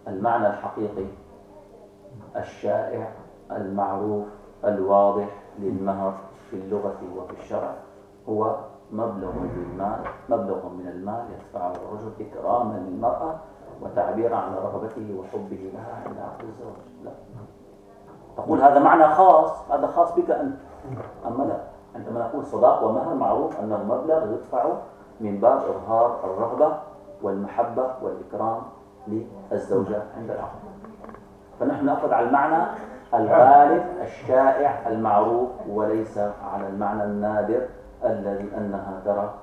المعنى الحقيقي الشائع المعروف الواضح للمهر في اللغة وفي الشرع هو مبلغ للمال مبلغ من المال يدفعه الرجل إكراما للمرأة وتعبيرا عن رغبته وحبه لها عند عقد الزواج. لا. تقول هذا معنى خاص هذا خاص بك أنت. أما لا. عندما نقول صداق ومهر معروف أنه مبلغ يدفع من باب إظهار الرغبة والمحبة والإكرام للزوجة عند العقد فنحن نأخذ على المعنى الغالب الشائع المعروف وليس على المعنى النادر الذي أنها ترى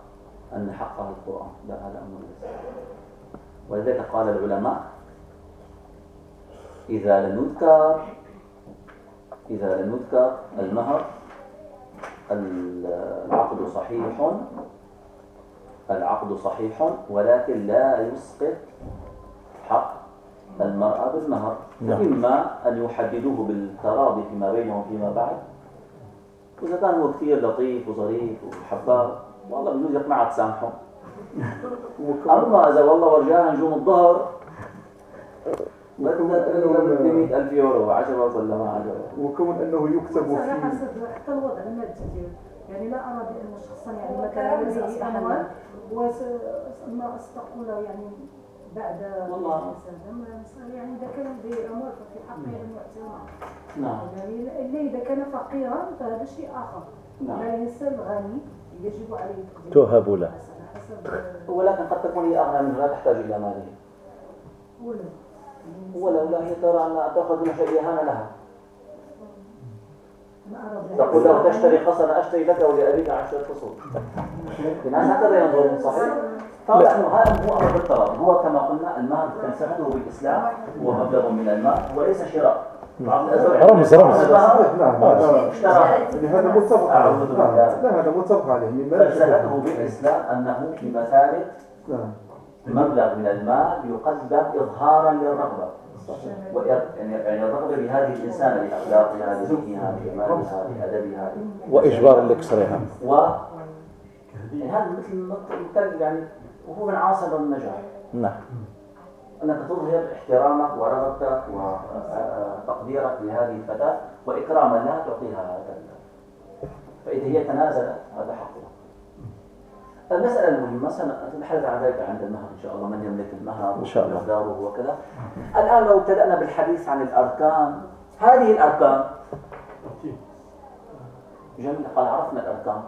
أن حقها القرآن لا هذا أمر ليس ولذلك قال العلماء إذا لم يذكر إذا لم يذكر المهر العقد صحيح العقد صحيح ولكن لا يسقط حق المرأة بالمهر
نعم.
إما أن يحددوه بالتراضي فيما بينهم فيما بعد وإذا كان هو كثير لطيف وظريف وحبار والله بجوز يقنعها تسامحه أما إذا والله ورجاها نجوم الظهر بدنا بدي 100000 يورو عجبك ولا ما عجبك
وكون إنه يكتب في
حتى الوضع المادي يعني لا أرى بان شخصا يعني ما كان لديه اموال وما استقول يعني. بعد
والله.
يعني إذا كان اموال ففي حقه ان يعطيها
نعم.
يعني الا إذا كان فقيرا فهذا شيء آخر.
نعم.
لا الانسان الغني يجب عليه تقديم
تهب له.
ولكن قد تكون هي أغنى منه لا تحتاج إلى ماله.
ولا.
ولولا هي ترى أن تأخذ من شيء إهانة لها. تقول له تشتري قصر أنا أشتري لك ولأبيك عشرة فصول. الناس هكذا ينظرون صحيح؟ طبعا. هذا هو أمر بالطلب. هو كما قلنا المال فلسفته بالإسلام هو مبلغ من المال وليس شراء.
رمز- رمز.
المهر
نعم هذا
اشترى
يعني هذا متفق عليه. نعم. لا هذا متفق عليه. من مال
فلسفته بالإسلام أنه بمثابة
نعم.
مبلغ من المال يقدم إظهارا للرغبة. وإر- يعني يعني الرغبة بهذه الإنسان لأخلاقها لذكرها لجمالها لأدبها
وإجبار لكسرها
و يعني هذا مثل مثل يعني وهو من عناصر النجاح
نعم.
أنك تظهر احترامك ورغبتك وتقديرك لهذه الفتاة وإكراما لها تعطيها هذا فإذا هي تنازلت هذا حقها المسألة المهمة سنتحدث عن ذلك عند المهر إن شاء الله من يملك المهر
إن شاء الله.
ومقداره وكذا. الآن لو ابتدأنا بالحديث عن الأركان هذه الأركان. جميل قال عرفنا الأركان.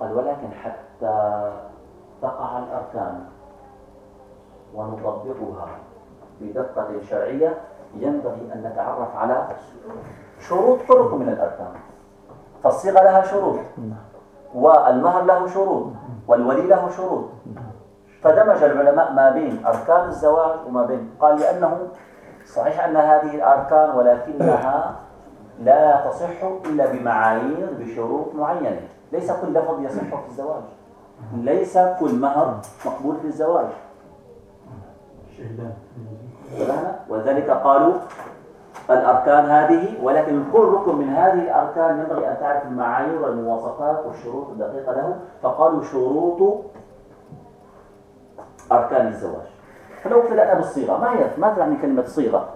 قال ولكن حتى تقع الأركان ونطبقها بدقة شرعية ينبغي أن نتعرف على شروط طرق من الأركان. فالصيغة لها شروط والمهر له شروط والولي له شروط. فدمج العلماء ما بين أركان الزواج وما بين قال لأنه صحيح أن هذه الأركان ولكنها لا تصح إلا بمعايير بشروط معينة. ليس كل لفظ يصح في الزواج. ليس كل مهر مقبول في الزواج؟ وذلك قالوا الأركان هذه ولكن كل ركن من هذه الأركان ينبغي أن تعرف المعايير والمواصفات والشروط الدقيقة له. فقالوا شروط أركان الزواج. فلو ابتدأنا بالصيغة ما هي؟ ما تعني كلمة صيغة؟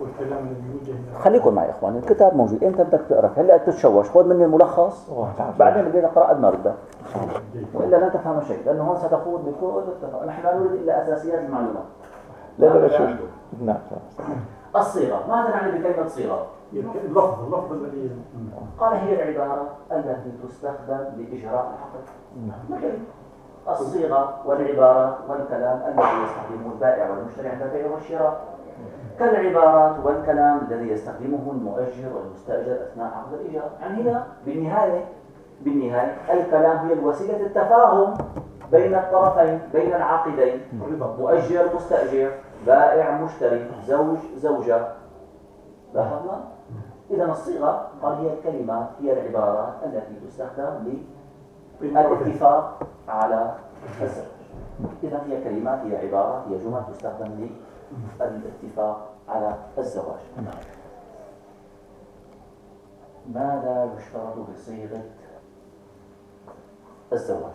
والكلام الذي يوجه
خليكم معي يا اخواني الكتاب موجود انت بدك تقرأ. هلا تتشوش خذ مني الملخص. بعدين بدي أقرأ قد ما بدك. وإلا لن تفهم شيء لأنه هون ستخوض بكل نحن لا نريد إلا أساسيات المعلومات.
لا لا لا. نعم
الصيغة ماذا نعني بكلمة صيغة.
اللفظ اللفظ الذي
قال هي العبارة التي تستخدم لإجراء العقد مثل الصيغة والعبارات والكلام الذي يستخدمه البائع والمشتري عند البيع والشراء. كالعبارات والكلام الذي يستخدمه المؤجر والمستأجر أثناء عقد الإيجار يعني هنا بالنهاية بالنهاية الكلام هي الوسيلة التفاهم بين الطرفين بين العاقدين مؤجر مستأجر بائع مشتري زوج زوجة لاحظنا؟ إذا الصيغة قال هي الكلمات هي العبارات التي تستخدم. للاتفاق على الزواج إذا هي كلمات هي عبارات هي جمل تستخدم للاتفاق على الزواج. ماذا يشترط بصيغة الزواج؟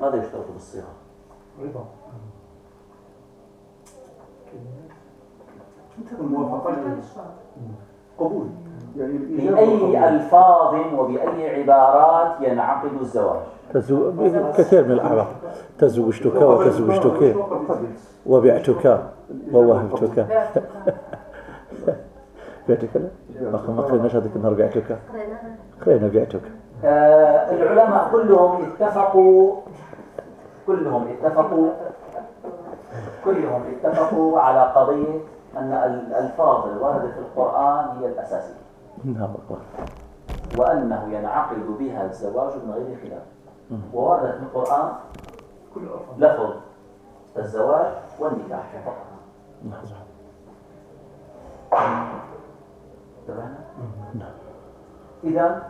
ماذا يشترط بالصيغة؟
رضا. الموافقة
قبول. يعني
بأي. ألفاظ وبأي عبارات ينعقد الزواج؟
تزو... كثير من الأعراف تزوجتك وتزوجتك. وبعتك ووهبتك بعتك لا؟ ما قريناش هذيك النهار بعتك قرينا. بعتك
آه العلماء كلهم اتفقوا كلهم اتفقوا كلهم اتفقوا على قضية أن الألفاظ الواردة في القرآن هي الأساسية.
نعم
وأنه ينعقد بها الزواج من غير خلاف. ووردت في القرآن لفظ الزواج والنكاح فقط.
نعم صح.
تمام إذا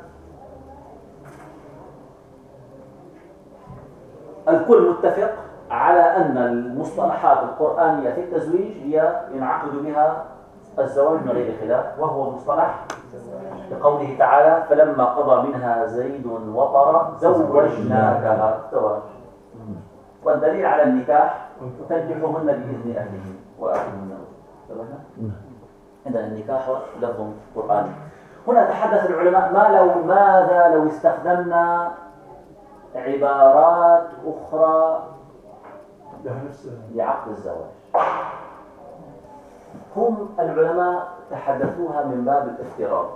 الكل متفق على أن المصطلحات القرآنية في التزويج هي ينعقد بها الزواج من غير خلاف وهو مصطلح لقوله تعالى فلما قضى منها زيد وطرا زوجناكها زواج والدليل على النكاح تنكحهن بإذن إذا النكاح لفظ قرآني. هنا تحدث العلماء ما لو ماذا لو استخدمنا عبارات أخرى لعقد الزواج. هم العلماء تحدثوها من باب الافتراض.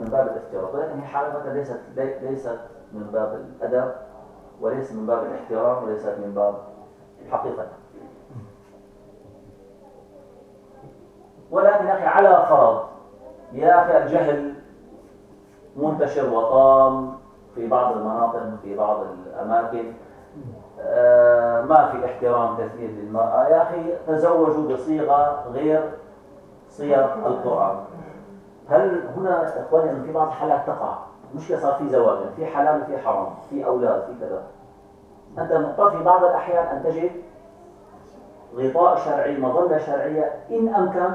من باب الافتراض. ولكن هي حقيقة ليست ليست من باب الأدب وليس من باب الاحترام وليست من باب حقيقة ولكن يا أخي على فرض. يا أخي الجهل منتشر وطام في بعض المناطق في بعض الأماكن. آه، ما في احترام كثير للمرأة. يا أخي تزوجوا بصيغة غير صيغ القرآن. هل هنا إخواني في بعض الحالات تقع؟ مشكلة صار في زواج في حلال وفي حرام في أولاد في كذا. أنت مضطر في بعض الأحيان أن تجد غطاء شرعي مظلة شرعية إن أمكن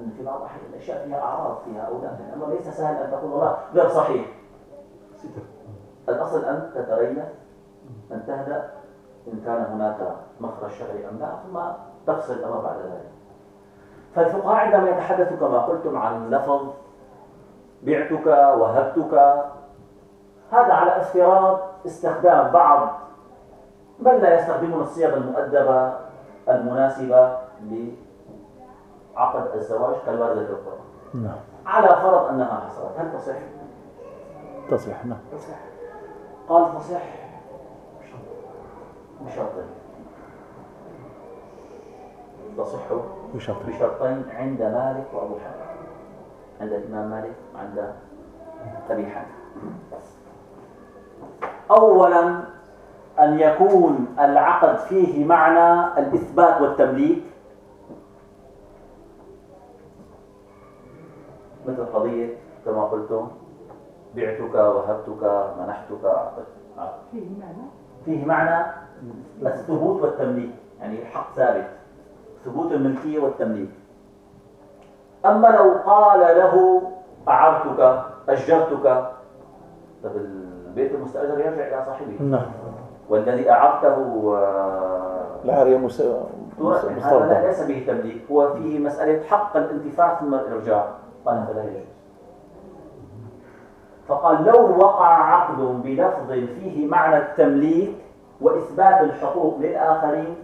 أن في بعض الأحيان الأشياء فيها أعراض فيها أولاد. الأمر ليس سهل أن تقول والله غير صحيح. الأصل أن تتريث أن تهدأ إن كان هناك مخرج شرعي أم لا ثم تفصل الأمر بعد ذلك. فالفقهاء عندما يتحدثوا كما قلتم عن لفظ بعتك وهبتك هذا على افتراض استخدام بعض بل لا يستخدمون الصيغ المؤدبة المناسبة لعقد الزواج كالواردة في القرآن
نعم.
على فرض أنها حصلت هل تصح؟
تصح نعم.
قال تصح. بشرطين تصح
بشرط.
بشرطين عند مالك وأبو حنيفة. عند الإمام مالك وعند أبي حنيفة. أولا أن يكون العقد فيه معنى الإثبات والتمليك. مثل قضية كما قلتم بعتك وهبتك منحتك. أعطيتك
فيه معنى.
فيه معنى الثبوت والتمليك يعني حق ثابت. ثبوت الملكية والتمليك. أما لو قال له أعرتك أجرتك طب البيت المستأجر يرجع إلى صاحبه.
نعم.
والذي أعرته آه،
العارية مس- مس-
هذا
مستوردة
ليس به تمليك هو فيه مسألة حق الانتفاع ثم الإرجاع. قال هذا لا يجوز فقال لو وقع عقد بلفظ فيه معنى التمليك وإثبات الحقوق للآخرين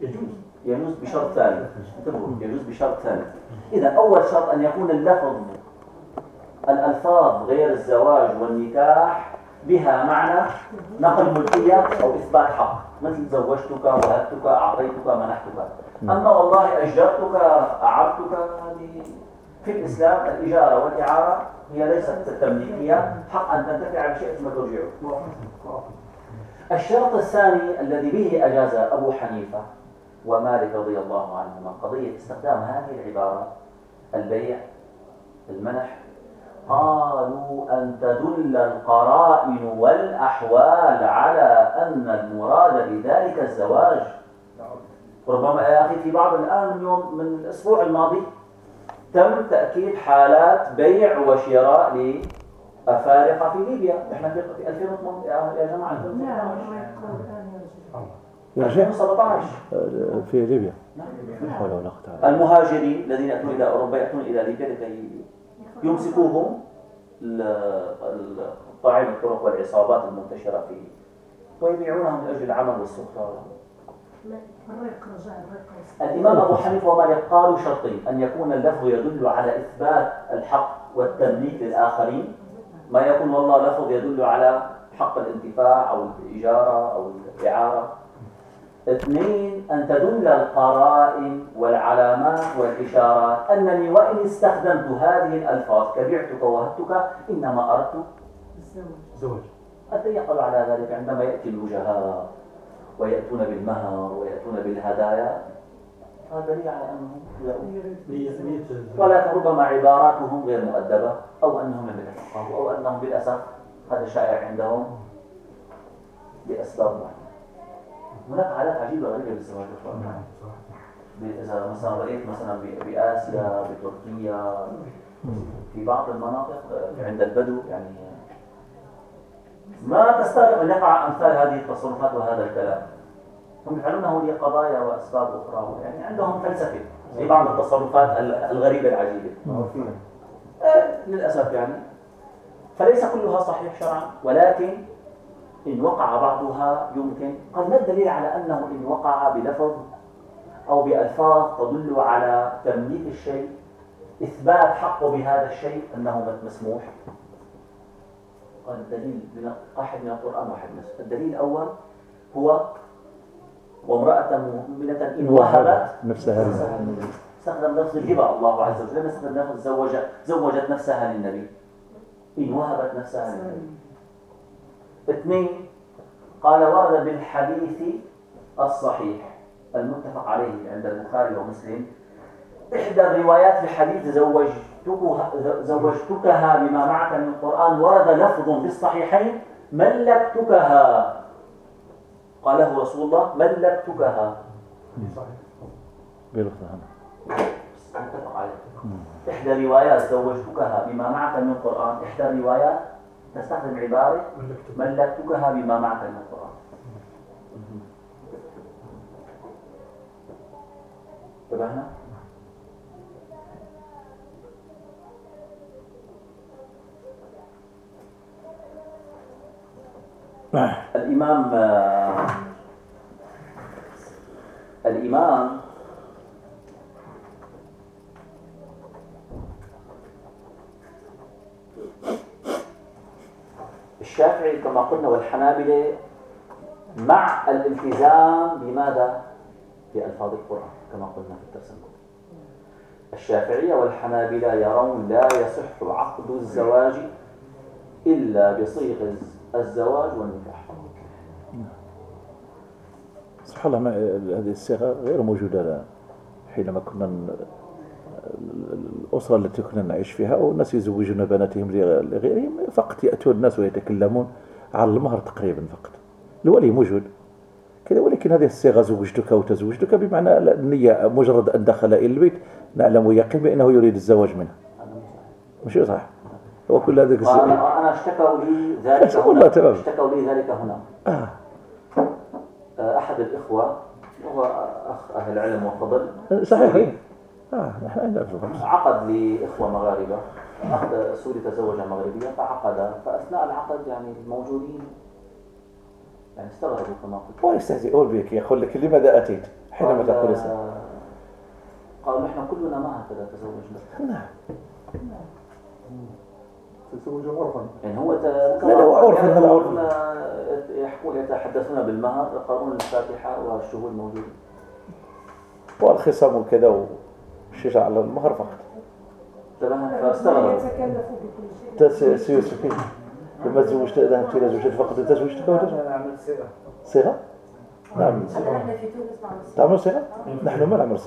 يجوز.
يجوز بشرط ثالث انتبهوا يجوز بشرط ثالث إذا أول شرط أن يكون اللفظ الألفاظ غير الزواج والنكاح بها معنى نقل ملكية أو إثبات حق. مثل زوجتك وهبتك أعطيتك منحتك. أما والله أجرتك أعرتك هذه في الإسلام الإجارة والإعارة هي ليست تمليكية. حق أن تنتفع بشيء ثم ترجعه. الشرط الثاني الذي به أجاز أبو حنيفة ومالك رضي الله عنهما قضية استخدام هذه العبارة البيع المنح قالوا أن تدل القرائن والأحوال على أن المراد بذلك الزواج. ربما يا أخي في بعض الآن من يوم من الأسبوع الماضي تم تأكيد حالات بيع وشراء لأفارقة في ليبيا. إحنا في في 2008 يا جماعة.
نعم
2018
الله يقول الآن يرجع
يرجع
2017
آه، في ليبيا.
نعم. المهاجرين الذين يأتون إلى أوروبا يأتون إلى ليبيا لكي يمسكوهم قاعدة الطرق والعصابات المنتشرة فيه. ويبيعونهم من أجل العمل
الرق
الإمام أبو حنيفة ومالك قالوا شرطين أن يكون اللفظ يدل على إثبات الحق والتمليك للآخرين. ما يكون والله لفظ يدل على حق الانتفاع أو الإجارة أو الإعارة. اثنين أن تدل القرائن والعلامات والإشارات أنني وإن استخدمت هذه الألفاظ كبعتك وهبتك إنما أردت
الزواج
زواج
أتيقظ على ذلك عندما يأتي الوجهاء ويأتون بالمهر ويأتون بالهدايا. هذا دليل على أنهم. ولكن ربما عباراتهم غير مؤدبة أو أنهم لم يتفقهوا أو أنهم للأسف هذا شائع عندهم لأسباب معينة. هناك عادات عجيبة غريبة بالزواج
نعم صراحة
إذا مثلا رأيت مثلا بآسيا بتركيا في بعض المناطق آه، عند البدو يعني ما تستغرب أن يقع أمثال هذه التصرفات وهذا الكلام. هم يفعلونه لقضايا وأسباب أخرى. يعني عندهم فلسفة في بعض التصرفات ال- الغريبة العجيبة. آه، للأسف يعني. فليس كلها صحيح شرعا ولكن إن وقع بعضها يمكن. قد ما الدليل على أنه إن وقع بلفظ أو بألفاظ تدل على تمليك الشيء. إثبات حقه بهذا الشيء أنه مسموح. قال الدليل من واحد من القرآن واحد من. الدليل الأول هو وامرأة مؤمنة إن وهبت
نفسها
للنبي. استخدم لفظ الهبة الله عز وجل. لم يستخدم لفظ زوج زوجت نفسها للنبي. إن وهبت نفسها للنبي. اثنين قال ورد بالحديث الصحيح المتفق عليه عند البخاري ومسلم. إحدى الروايات في حديث زوجتكها, زوجتكها بما معك من القرآن ورد لفظ في الصحيحين ملكتكها. قاله رسول الله ملكتكها. متفق عليه. إحدى روايات زوجتكها بما معك من القرآن إحدى الروايات تستخدم عبارة
ملكتك
ملكتكها بما معك من القرآن. انتبهنا؟ الإمام آه، الإمام الشافعي كما قلنا والحنابلة مع الالتزام بماذا؟ بألفاظ القرآن كما قلنا في الدرس الشافعية والحنابلة يرون لا يصح عقد الزواج إلا بصيغ الزواج والنكاح
سبحان الله هذه الصيغة غير موجودة. حينما كنا الأسرة التي كنا نعيش فيها والناس يزوجون بناتهم لغ- لغيرهم. فقط يأتون الناس ويتكلمون على المهر تقريبا فقط. الولي موجود. كذا ولكن هذه الصيغة زوجتك وتزوجتك بمعنى النية مجرد أن دخل إلى البيت نعلم يقين بأنه يريد الزواج منها. مش صح هو كل هذا السؤال
أنا اشتكوا لي ذلك هنا. اشتكوا لي ذلك هنا.
آه.
آه، أحد الإخوة وهو أخ أهل علم وفضل
صحيح. نحن نعرف الخمس
عقد لإخوة مغاربة. أخ سوري تزوج مغربية فعقد فأثناء العقد يعني الموجودين. يعني استغربوا كما قلت.
ويستهزئون بك يقول لك لماذا أتيت. حينما
قال-
تقول اسم.
قالوا نحن كلنا ما هكذا تزوجنا.
نعم.
تزوج غرفا
يعني هو
لا، لا، هو عرف،
يعني
هذا عرف.
يقولون- يحكون يتحدثون بالمهر يقرؤون الفاتحة والشهود موجودين
والخصام وكذا والشجاع على المهر فقط.
انتبه فاستغربوا
يتكلفوا بكل شيء.
انت سيوسف كيف لما تزوجت ذهبت إلى زوجتك فقط انت زوجتك ولا
أنا عملت صيغه
صيغه نعم
نحن في تونس نعمل صيغة.
تعمل صيغه نحن ما نعمل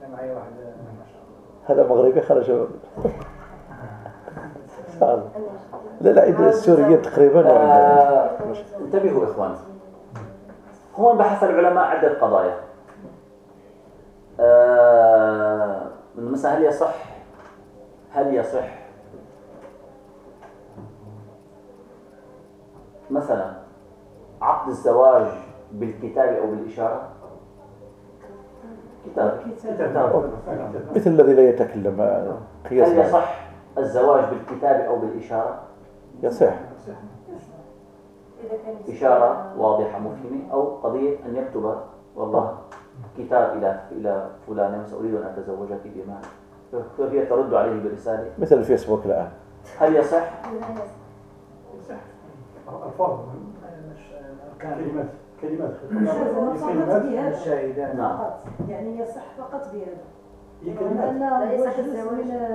كان معي واحد
هذا مغربي خرج.
أنا
لا لا عند السوريين تقريبا
آه، انتبهوا إخوان. هون بحث العلماء عدة قضايا. آه، مثلا هل يصح؟ هل يصح؟ مثلا عقد الزواج بالكتاب أو بالإشارة؟ كتاب. كتاب.
مثل الذي لا يتكلم آه، قياس
هل. يصح الزواج بالكتاب أو بالإشارة؟
يصح.
إشارة واضحة مفهمة أو قضية أن يكتب. والله. كتاب إلى إلى فلانة مثلا أريد أن أتزوجك بمال فهي ترد عليه برسالة
مثل الفيسبوك الآن
هل يصح؟
ألفاظ
مش كان
كلمات كلمات
فقط
كلمات
الشاهدان
نعم
فقط يعني يصح فقط بهذا
هي كلمات
لا يصح
جزء
الزواج.
من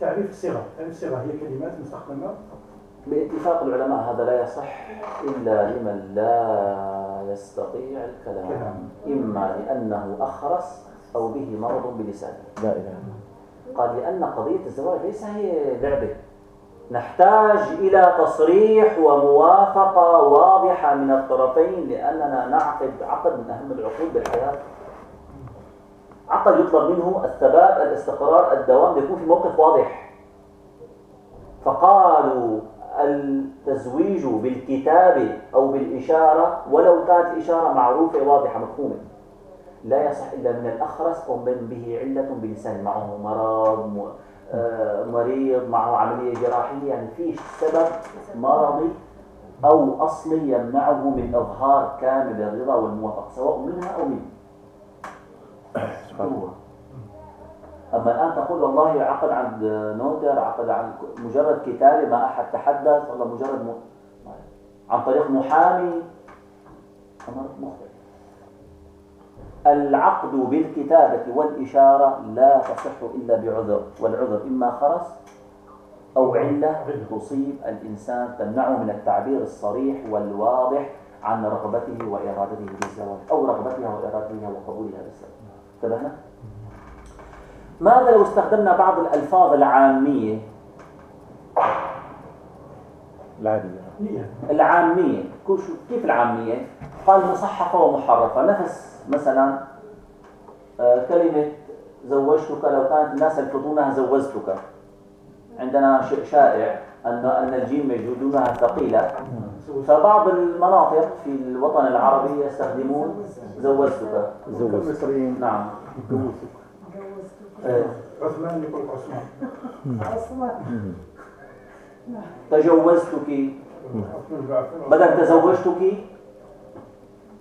تعريف الصيغة تعريف الصيغة هي كلمات مستخدمة
باتفاق العلماء هذا لا يصح إلا لمن لا يستطيع الكلام إما لأنه أخرس أو به مرض بلسانه.
لا إلا الله.
قال لأن قضية الزواج ليس هي لعبة. نحتاج إلى تصريح وموافقة واضحة من الطرفين لأننا نعقد عقد من أهم العقود بالحياة. عقد يطلب منه الثبات الاستقرار الدوام يكون في موقف واضح. فقالوا التزويج بالكتابة أو بالإشارة ولو كانت الإشارة معروفة واضحة مفهومة. لا يصح إلا من الأخرس أو من به علة بلسان. معه مرض آه، مريض معه عملية جراحية. يعني في سبب مرضي أو أصلي يمنعه من إظهار كامل الرضا والموافقة سواء منها أو منه. أما الآن تقول والله عقد عند نوتر عقد عن مجرد كتابة ما أحد تحدث والله مجرد م... عن طريق محامي. أمر مختلف. العقد بالكتابة والإشارة لا تصح إلا بعذر والعذر إما خرس أو علة تصيب الإنسان تمنعه من التعبير الصريح والواضح عن رغبته وإرادته بالزواج أو رغبتها وإرادتها وقبولها بالزواج. انتبهنا؟ ماذا لو استخدمنا بعض الألفاظ العامية؟
العادية.
العامية. كيف العامية؟ قال مصحفة ومحرفة. نفس مثلا آه، كلمة زوجتك لو كانت الناس يلفظونها زوجتك. عندنا شيء شائع أن أن الجيم يجدونها ثقيلة فبعض المناطق في الوطن العربي يستخدمون زوجتك.
زوجتك.
نعم.
عثمان يقول عثمان
تجوزتك. بدل تزوجتك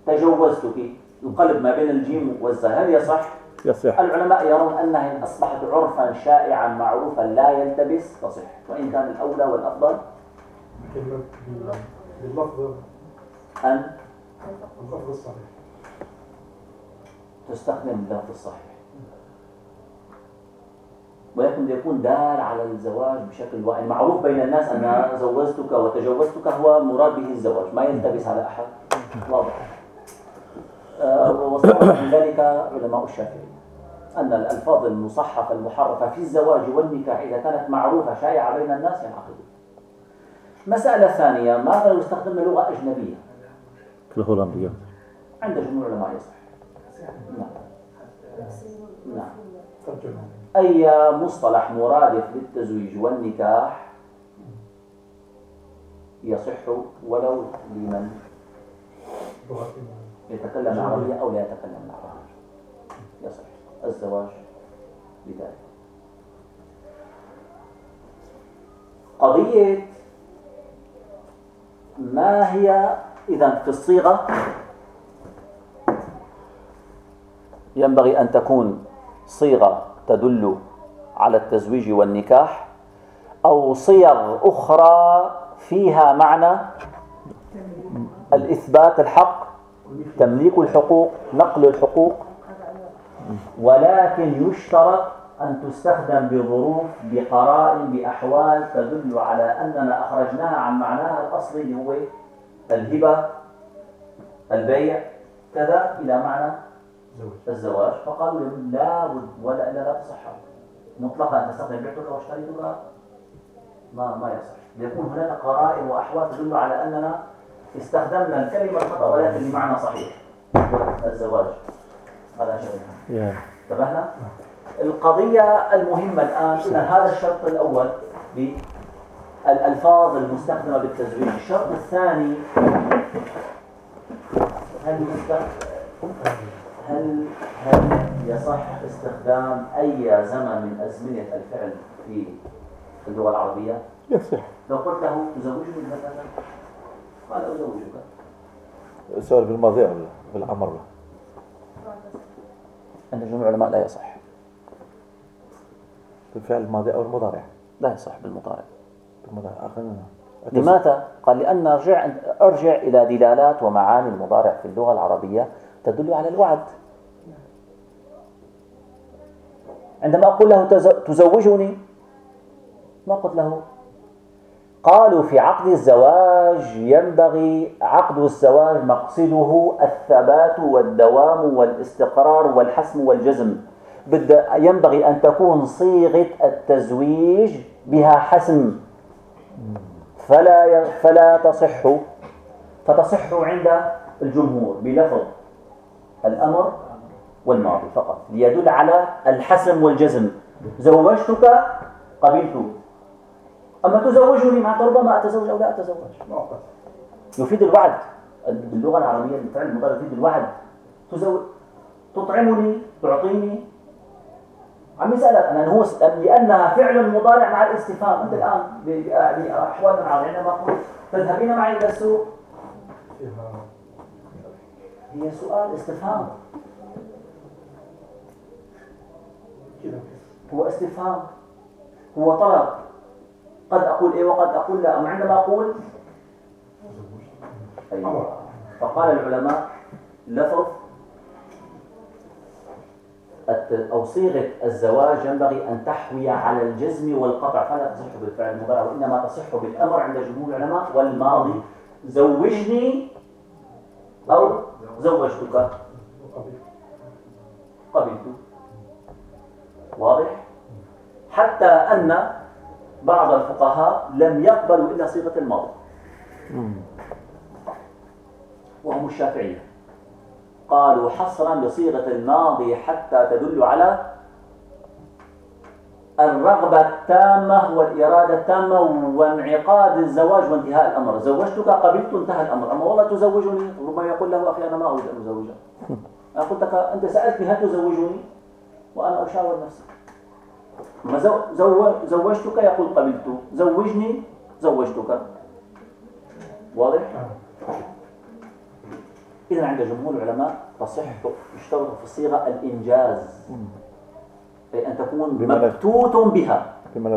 تجوزتك. القلب ما بين الجيم والزاي هل يصح؟
يصح.
العلماء يرون أنها إن أصبحت عرفا شائعا معروفا لا يلتبس تصح. وإن كان الأولى والأفضل؟
باللفظ
أن؟
اللفظ الصحيح.
تستخدم اللفظ الصحيح. ولكن يكون دال على الزواج بشكل واحد معروف بين الناس أن زوجتك وتجوزتك هو مراد به الزواج ما يلتبس على أحد. واضح. آه، وصار من ذلك علماء الشافعي أن الألفاظ المصحفة المحرفة في الزواج والنكاح إذا كانت معروفة شائعة بين الناس ينعقد. مسألة ثانية ماذا لو استخدمنا لغة أجنبية؟
الهولندية
عند جمهور العلماء يصح. نعم. نعم.
ترجمة.
أي مصطلح مرادف للتزويج والنكاح يصح ولو لمن؟ يتكلم عربية أو لا يتكلم عربية يصح. الزواج بذلك قضية ما هي إذا في الصيغة؟ ينبغي أن تكون صيغة تدل على التزويج والنكاح أو صيغ أخرى فيها معنى الإثبات الحق تمليك الحقوق نقل الحقوق. ولكن يشترط أن تستخدم بظروف بقرائن بأحوال تدل على أننا أخرجناها عن معناها الأصلي اللي هو الهبة البيع. كذا إلى معنى الزواج. فقالوا لا بد ولا إلا لا تصح مطلقا أن تستخدم بعتك واشتريتك؟ ما ما يصح. ليكون هناك قرائن وأحوال تدل على أننا استخدمنا الكلمة الخطأ ولكن بمعنى صحيح. الزواج. هذا شيء. انتبهنا؟ القضية المهمة الآن إن هذا الشرط الأول بالألفاظ المستخدمة بالتزويج. الشرط الثاني هل هل هل يصح استخدام أي زمن من أزمنة الفعل في اللغة العربية؟
يصح.
لو قلت له تزوجني مثلا قال أزوجك
السؤال بالماضي ولا بالأمر
عند جميع العلماء لا يصح.
بالفعل الماضي أو المضارع؟
لا يصح بالمضارع.
بالمضارع. آخر.
لماذا؟ قال لأن أرجع أرجع إلى دلالات ومعاني المضارع في اللغة العربية تدل على الوعد. عندما أقول له تزوجني ما قلت له؟ قالوا في عقد الزواج ينبغي عقد الزواج مقصده الثبات والدوام والاستقرار والحسم والجزم. ينبغي أن تكون صيغة التزويج بها حسم. فلا فلا تصح. فتصح عند الجمهور بلفظ. الأمر والماضي فقط ليدل على الحسم والجزم. زوجتك قبلت. أما تزوجني مع ربما أتزوج أو لا أتزوج. يفيد الوعد. باللغة العربية الفعل المضارع يفيد الوعد. تزوج تطعمني تعطيني. عم يسألك أنا هو لأنها فعل مضارع مع الاستفهام. أنت الآن بأحوال عندما قلت تذهبين معي إلى السوق. هي سؤال استفهام. هو استفهام. هو طلب. قد أقول إيه وقد أقول لا. أما عندما أقول أيوة. فقال العلماء لفظ أو صيغة الزواج ينبغي أن تحوي على الجزم والقطع. فلا تصح بالفعل المضارع وإنما تصح بالأمر عند جمهور العلماء والماضي. زوجني أو زوجتك. قبلت واضح؟ حتى أن بعض الفقهاء لم يقبلوا إلا صيغة الماضي. وهم الشافعية. قالوا حصرا بصيغة الماضي حتى تدل على الرغبة التامة والإرادة التامة وانعقاد الزواج وانتهاء الأمر. زوجتك قبلت انتهى الأمر. أما والله تزوجني؟ ربما يقول له أخي أنا ما أريد أن أزوجك. أنا قلت لك أنت سألتني هل تزوجني؟ وأنا أشاور نفسي. ما زوجتك يقول قبلت. زوجني؟ زوجتك. واضح؟ إذا عند جمهور العلماء تصح يشترط في الصيغة الإنجاز. أي أن تكون مبتوت بها.
بمعنى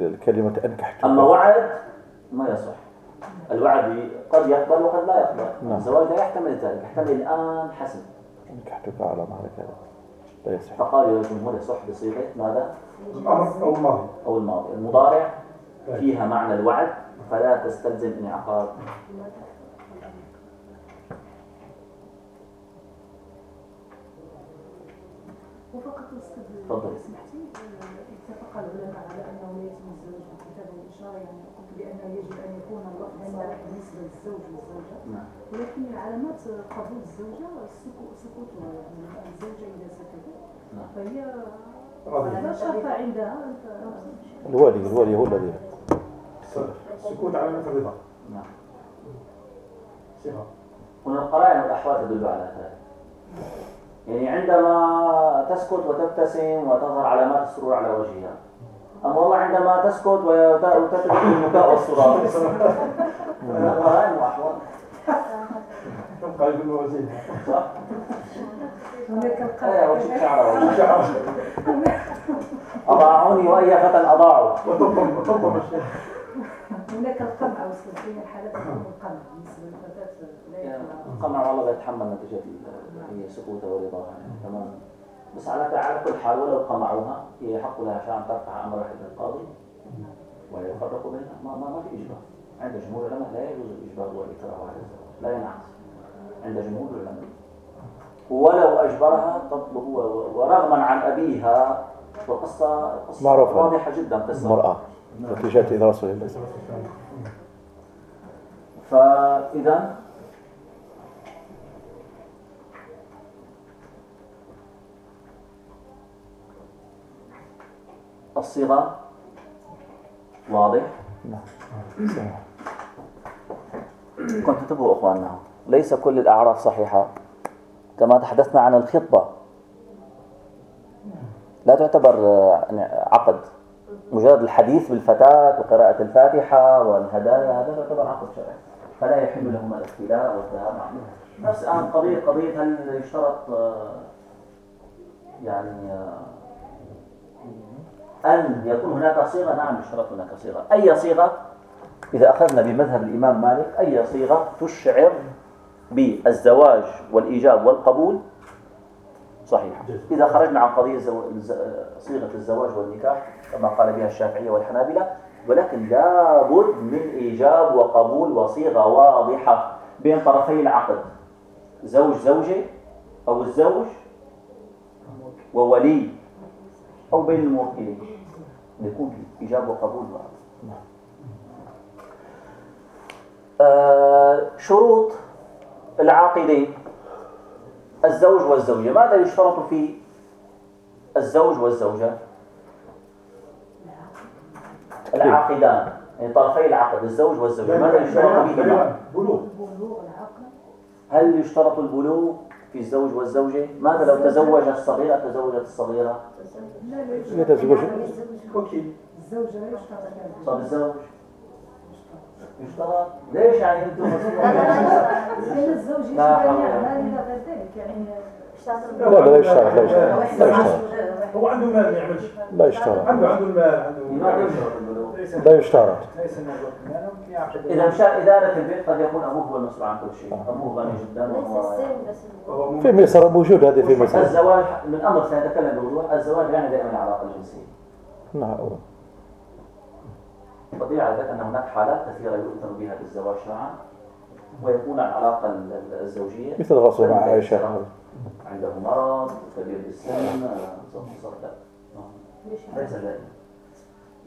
الكلمة أنكحت
أما وعد ما يصح. الوعد قد يقبل وقد لا يقبل. نعم. الزواج لا يحتمل ذلك. يحتمل الآن حسن.
أنكحتك على مهلك هذا لا يصح.
فقال الجمهور يصح بصيغة ماذا؟
الأمر أو الماضي.
أو الماضي. المضارع فيها معنى الوعد فلا تستلزم انعقاد. تفضل.
سمحتي اتفق العلماء على أنه لا يتم الزواج بالكتاب والاشاره يعني قلت بأنه يجب أن يكون اللفظ صالح بالنسبة للزوج والزوجة. نعم. ولكن علامات قبول الزوجة سكوتها يعني الزوجة إذا سكتت. نعم. فهي لا شرط عندها
الوالي الوالي هو الذي
السكوت علامه الرضا.
نعم. هنا القرائن والاحوال تدل على ذلك. يعني عندما تسكت وتبتسم وتظهر علامات السرور على وجهها. أما والله عندما تسكت وتترك البكاء والصراخ
قلب الموازين
صح؟ هناك وجه شعره أضاعوني وأي فتى أضاعوا
هناك القمع وفي الحالات القمع بالنسبة للفتاه لا
القمع والله لا يتحمل نتيجة هي سكوتها ورضاها يعني تمام؟ بس على على كل حال ولو قمعوها هي يحق لها شأن ترفع أمر واحد للقاضي ويفرق بينها. ما, ما, ما في إجبار. عند جمهور العلماء لا يجوز الإجبار والإكراه على الزواج لا ينعكس. عند جمهور العلماء. ولو أجبرها تطلب ورغما عن أبيها وقصه قصة واضحة جدا
قصة. التي جاءت إلى رسول الله
فاذا الصيغة واضح؟ نعم. كنت انتبهوا أخواننا ليس كل الأعراف صحيحة كما تحدثنا عن الخطبة. لا تعتبر آه، عقد مجرد الحديث بالفتاة وقراءة الفاتحة والهدايا هذا يعتبر عقد شرعي. فلا يحل لهما الاختلاء والذهاب نفس الآن قضية قضية هل يشترط يعني أن يكون هناك صيغة. نعم يشترط هناك صيغة. أي صيغة؟ إذا أخذنا بمذهب الإمام مالك أي صيغة تشعر بالزواج والإيجاب والقبول؟ صحيح إذا خرجنا عن قضية صيغة الزواج والنكاح كما قال بها الشافعية والحنابلة ولكن لابد من إيجاب وقبول وصيغة واضحة بين طرفي العقد. زوج زوجة أو الزوج وولي. أو بين الموكلين. يكون في إيجاب وقبول بعض. آه، شروط العاقدين. الزوج والزوجة. ماذا يشترط في الزوج والزوجة؟ العاقدان. يعني طرفي العقد الزوج والزوجة. ماذا يشترط فيهما
بلوغ.
هل يشترط البلوغ؟ في الزوج والزوجة ماذا لو تزوج الصغيرة تزوجت الصغيرة
يتزوج
وكيل
الزوجة لا يشترط
صار الزوج يشترط ليش يعني أنتم
لأن الزوج
لا
ذلك يعني
لا لا لا يشترط لا يشترط لا يشترط
هو عنده مال ما يعملش
لا يشترط
عنده عنده المال عنده
يشترط
لا يشترط.
ليس
إذا مشى إدارة البيت قد يكون أبوه هو المسؤول عن كل شيء. أبوه غني جدا وهو
في مصر موجود هذه في مصر.
الزواج من أمر سنتكلم بوضوح الزواج يعني دائما العلاقة الجنسية
نعم.
ذلك أن هناك حالات كثيرة يؤثر بها بالزواج شرعا ويكون العلاقة ال- الزوجية
مثل الرسول مع عائشة.
عنده مرض كبير بالسن صدق ليس دائما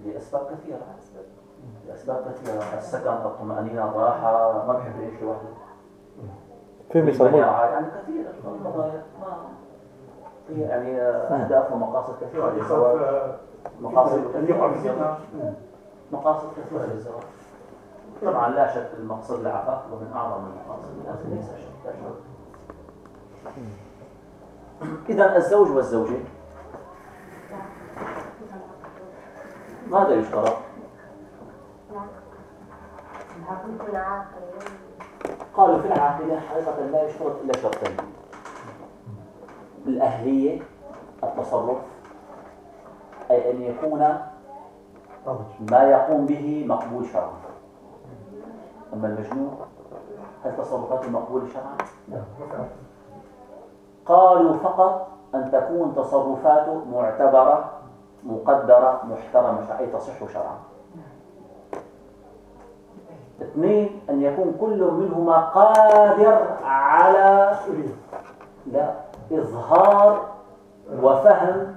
لأسباب كثيرة. لأسباب كثيرة. السكن الطمأنينة الراحة ما بحب يعيش لوحده.
في مصر موجود
يعني كثير. قضايا ما يعني أهداف ومقاصد كثيرة للزواج. مقاصد كثيرة
فتنة
مقاصد. كثيرة للزواج. طبعا لا شك المقصد العفاف ومن أعظم المقاصد. لكن ليس شك. لا شك. إذا الزوج والزوجة ماذا يشترط؟ قالوا في العاقلة حقيقة لا يشترط إلا شرطين الأهلية التصرف أي أن يكون ما يقوم به مقبول شرعا أما المجنون هل تصرفاته مقبولة شرعا؟ قالوا فقط أن تكون تصرفاته معتبرة مقدرة محترمة أي تصح شرعا اثنين أن يكون كل منهما قادر على لا إظهار وفهم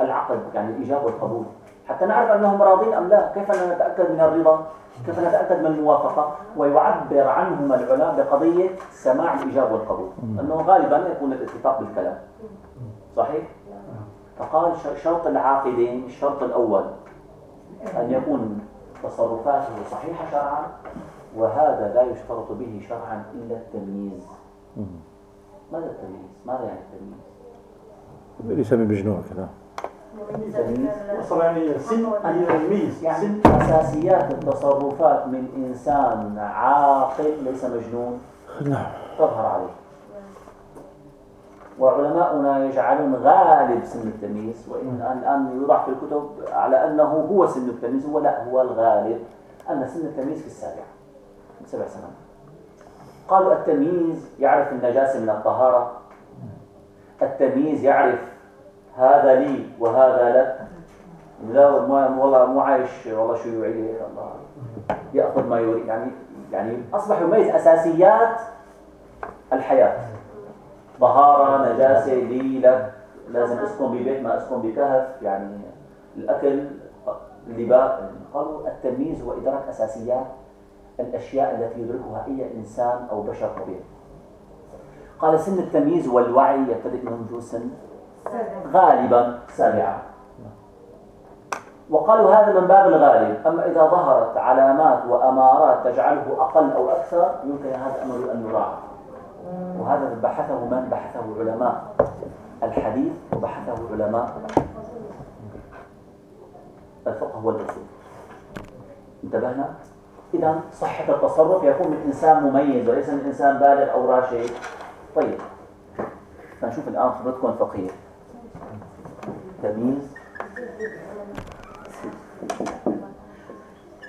العقد يعني الإيجاب والقبول. حتى نعرف أنهم راضين أم لا كيف نتأكد من الرضا؟ كيف نتأكد من الموافقة؟ ويعبر عنهما العلماء بقضية سماع الإيجاب والقبول. أنه غالبا يكون الاتفاق بالكلام. صحيح؟ فقال ش- شرط العاقدين الشرط الأول أن يكون تصرفاته صحيحة شرعا وهذا لا يشترط به شرعا إلا التمييز. ماذا التمييز؟ ماذا يعني التمييز؟
يسمي مجنون كذا.
يعني
يعني أساسيات التصرفات من إنسان عاقل ليس مجنون.
نعم.
تظهر عليه. وعلماؤنا يجعلون غالب سن التمييز وإن الآن يوضع في الكتب على أنه هو سن التمييز هو لا هو الغالب أن سن التمييز في السابعة من سبع سنوات. قالوا التمييز يعرف النجاسة من الطهارة. التمييز يعرف هذا لي وهذا لك. لا ما والله مو عايش والله شيوعية الله. يأخذ ما يريد. يعني يعني أصبح يميز أساسيات الحياة. طهارة نجاسة لي لك لازم أسكن ببيت ما أسكن بكهف. يعني الأكل اللباء قالوا التمييز هو إدراك أساسيات الأشياء التي يدركها أي إنسان أو بشر طبيعي. قال سن التمييز والوعي يبتدئ منذ سن غالبا سابعة. وقالوا هذا من باب الغالب. أما إذا ظهرت علامات وأمارات تجعله أقل أو أكثر يمكن هذا أمر أن يراعى. وهذا بحثه من بحثه علماء الحديث وبحثه علماء الفقه والأصول انتبهنا؟ إذا صحة التصرف يكون من إنسان مميز وليس من إنسان بالغ أو راشد. طيب نشوف الآن خبرتكم الفقهية تمييز.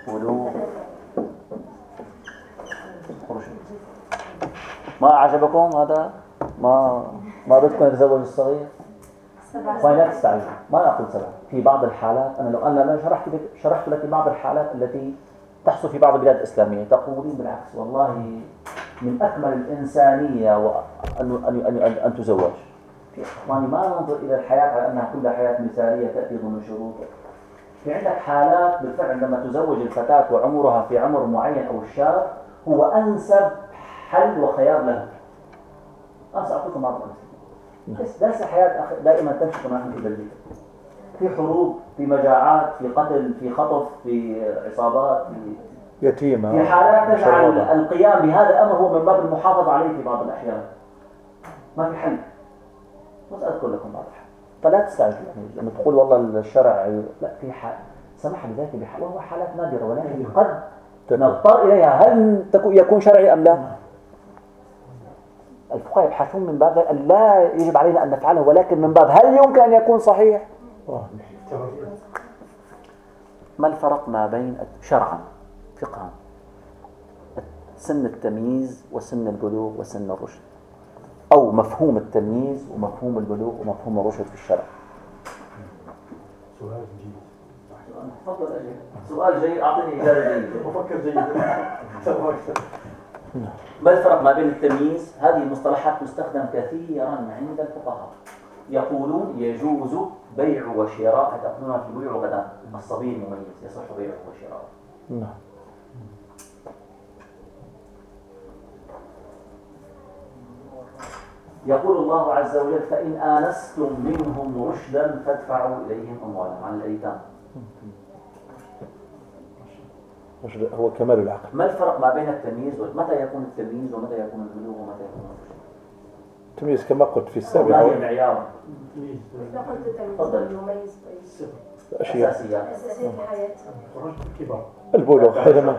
بلوغ رشد ما أعجبكم هذا؟ ما ما بدكم يتزوج الصغير؟ وين لا تستعجلوا ما أقول سبعة. في بعض الحالات أنا لو أنا شرحت لك شرحت لك بعض الحالات التي تحصل في بعض البلاد الإسلامية. تقولين بالعكس والله من أكمل الإنسانية وأن أن أن أن, أن تزوج. في إخواني ما ننظر إلى الحياة على أنها كلها حياة مثالية تأتي ضمن شروط. في عندك حالات بالفعل عندما تزوج الفتاة وعمرها في عمر معين أو الشاب هو أنسب حل وخيار له أنا سأعطيكم بعض الأمثلة بس درس الحياة دائما تمشي كما نحن في في حروب في مجاعات في قتل في خطف في عصابات في
يتيمة
في حالات تجعل. القيام بهذا الأمر هو من باب المحافظة عليه في بعض الأحيان. ما في حل. بس أذكر لكم بعض الحل. فلا تستعجلوا يعني لما تقول والله الشرع لا في حال سمح بذلك بحال وهو حالات نادرة ولكن قد
تكون.
نضطر إليها هل يكون شرعي أم لا؟ الفقهاء يبحثون من باب أن لا يجب علينا أن نفعله ولكن من باب هل يمكن أن يكون صحيح؟ ما الفرق ما بين شرعا فقها سن التمييز وسن البلوغ وسن الرشد؟ أو مفهوم التمييز ومفهوم البلوغ ومفهوم الرشد في الشرع.
سؤال جيد.
تفضل سؤال جيد أعطيني إجابة جيدة.
أفكر جيدا
ما الفرق ما بين التمييز؟ هذه المصطلحات تستخدم كثيرا عند الفقهاء. يقولون يجوز بيع وشراء تأخذونها في البيع غدا الصبي المميز يصح بيعه وشراءه
نعم.
يقول الله عز وجل فإن آنستم منهم رشدا فادفعوا إليهم أموالهم. عن الأيتام.
رشد هو كمال العقل.
ما الفرق ما بين التمييز ومتى يكون التمييز ومتى يكون البلوغ ومتى يكون
التمييز كما قلت في
ما
السابق.
هي
هو
المعيار
إذا قلت تمييز
تفضل.
يميز طيب.
أشياء.
أساسيات
الحياة.
البلوغ حينما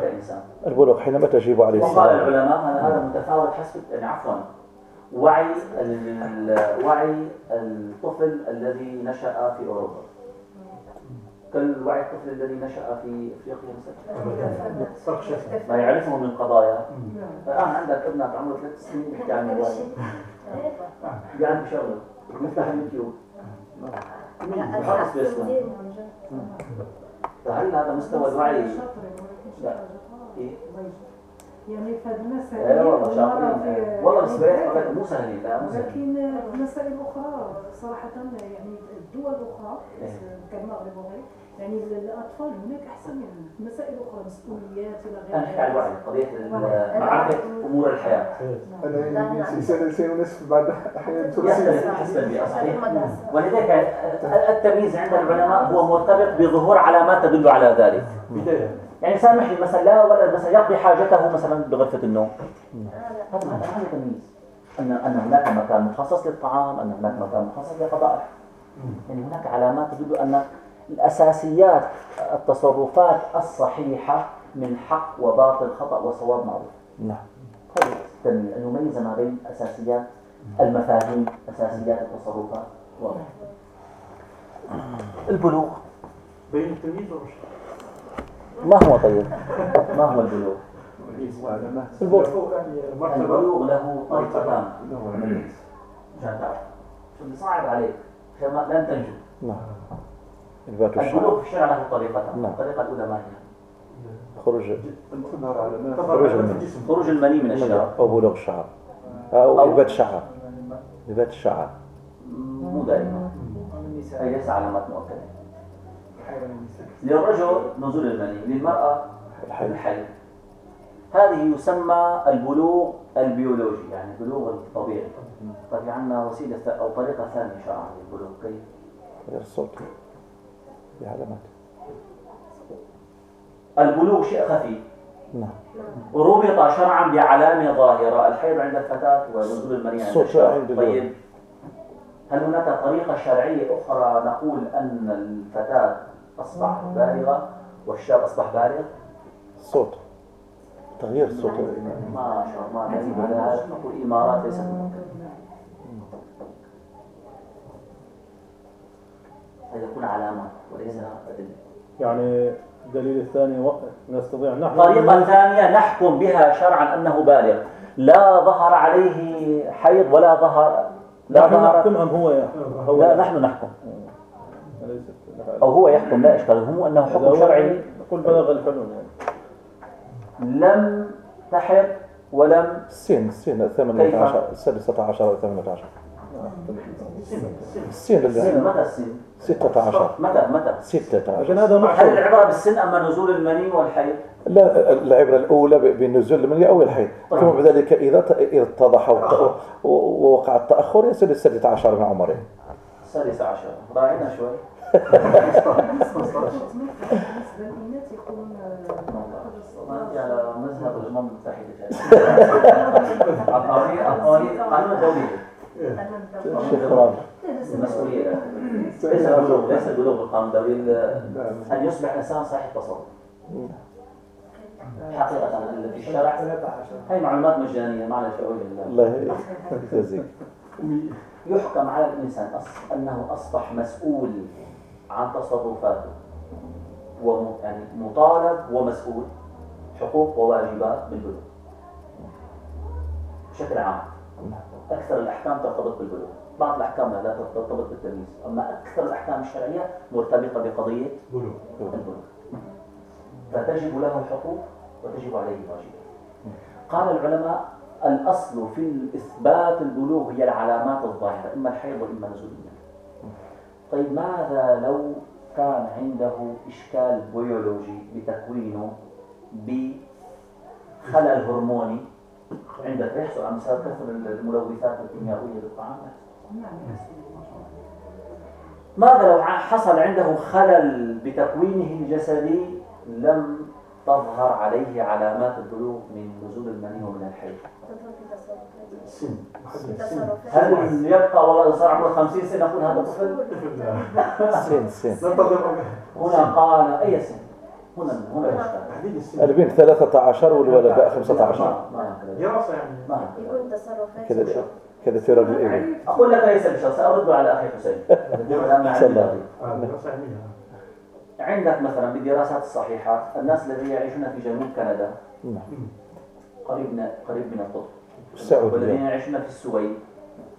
البلوغ حينما تجيب عليه
وقال
السلام.
العلماء أن هذا متفاوت حسب يعني عفوا. وعي ال- وعي الطفل الذي نشأ في أوروبا. كالوعي الطفل الذي نشأ في أفريقيا مثلا ما يعرفه من قضايا. الآن عندك ابنك عمره ثلاث سنين بيحكي عن الموبايل. قاعد بشغله بيفتح اليوتيوب. بحرص باسمه فهل هذا مستوى الوعي؟ لا. إيه؟
يعني في هذه المسائل
إيه. والله شاطرين
في-
والله بالك مو سهلين لا مو سهلين
لكن مسائل أخرى صراحة يعني الدول الأخرى
إيه.
كالمغرب وغيره يعني الأطفال هناك أحسن من مسائل أخرى مسؤوليات إلى غير
أنا نحكي عن الوعي قضية معرفه امور الحياة.
أنا يعني سنه سنة ونصف بعد
أحيانا صحيح ولذلك التمييز عند العلماء هو مرتبط بظهور علامات تدل على ذلك.
بداية.
يعني سامحني مثلا لا ولد مثلا يقضي حاجته مثلا بغرفة النوم. هذا هذا هذا تمييز. ان أن هناك مكان مخصص للطعام أن هناك مكان مخصص لقضاء. يعني هناك علامات تدل أن الأساسيات التصرفات الصحيحة من حق وباطل خطأ وصواب معروف.
نعم.
هذا التمييز أن يميز ما بين أساسيات المفاهيم أساسيات التصرفات. واضح. البلوغ.
بين التمييز والرشد.
ما هو طيب؟ ما هو البلوغ؟
البلوغ.
مرتبة
البلوغ له طريقتان عشان تعرف شو بصعب عليك؟ عشان لن تنجو.
نعم. إثبات
البلوغ
الشعر
في الشرع له طريقتان
نعم.
الطريقة الأولى ما هي؟
خروج خروج المني.
خروج المني من الشعر
أو بلوغ الشعر. أو
أو-
إثبات الشعر. إثبات الشعر.
مو دائما. ليس علامات مؤكده للرجل نزول المني للمرأة
الحي.
الحي. هذه يسمى البلوغ البيولوجي يعني البلوغ الطبيعي. طيب عندنا وسيلة ث- أو طريقة ثانية شرعا للبلوغ. كيف؟
غير الصوت. بعلامات
البلوغ شيء خفي.
نعم.
ربط شرعا بعلامة ظاهرة. الحيض عند الفتاة ونزول المني عند الشاب طيب. هل هناك طريقة شرعية أخرى نقول أن الفتاة اصبحت بالغة والشاب أصبح بالغ؟
الصوت تغيير الصوت
ما شاء الله. هذا نقول إمارات ليست ممكنة. هذا يكون علامات وليس ادله
يعني الدليل الثاني نستطيع نحن
طريقة ثانية نحكم بها شرعا أنه بالغ. لا ظهر عليه حيض ولا ظهر لا
نحن نحكم
ظهر
أم هو ي- هو
لا نحن نحكم. أو هو يحكم لا إشكال. هو أنه حكم
هو
شرعي.
نقول بلغ الحلم يعني.
لم تحض ولم
السن السن 18 السادسة عشر أو 18 السن
السن
اللي
متى السن؟
16
متى متى؟
16
لكن هذا
هل
محصور
العبرة بالسن أما نزول المني والحيض؟
لا العبرة الأولى بنزول المنية أو الحيض ثم بعد ذلك إذا اتضح وت- ووقع التأخر يصل للسادسة عشر من عمره.
السادسة عشر. راعينا شوي. على مذهب الأمم المتحدة القوانين القوانين الدولي
الشيخ
المسؤولية. ليس البلوغ ليس البلوغ بالقانون الدولي ال- أن يصبح إنسان صحيح التصرف حقيقة في الشرع هي معلومات مجانية معلش أقول لله
الله يجزيك.
يحكم على الإنسان أص- أنه أصبح مسؤول عن تصرفاته وم... يعني مطالب ومسؤول حقوق وواجبات بالبلوغ. بشكل عام. أكثر الأحكام ترتبط بالبلوغ. بعض الأحكام لا ترتبط بالتمييز. أما أكثر الأحكام الشرعية مرتبطة بقضية
بلوغ.
البلوغ. فتجب له حقوق وتجب عليه واجبات قال العلماء الأصل في إثبات البلوغ هي العلامات الظاهرة إما الحيض وإما نزول المني طيب ماذا لو كان عنده إشكال بيولوجي بتكوينه بخلل هرموني عندك يحصل عن بسبب كثر الملوثات الكيميائية بالطعام ماذا لو حصل عنده خلل بتكوينه الجسدي لم تظهر عليه علامات البلوغ من نزول المني ومن الحيض؟
تصرفات
هل يبقى والله صار عمره 50 سنة؟ نقول هذا طفل؟
سن سن.
هنا قال أي سن؟ هنا هنا
تحديد السن.
البنت 13 والولد 15
ما ما هكذا
دراسة يعني.
ما هكذا
يكون تصرفات
كذا كذا في رجل الإبل
أقول لك ليس بشر سأرد على أخي حسين.
آه،
عندك مثلا بالدراسات الصحيحة الناس الذين يعيشون في جنوب كندا.
نعم.
قريب من قريب من القطب. والذين يعيشون في السويد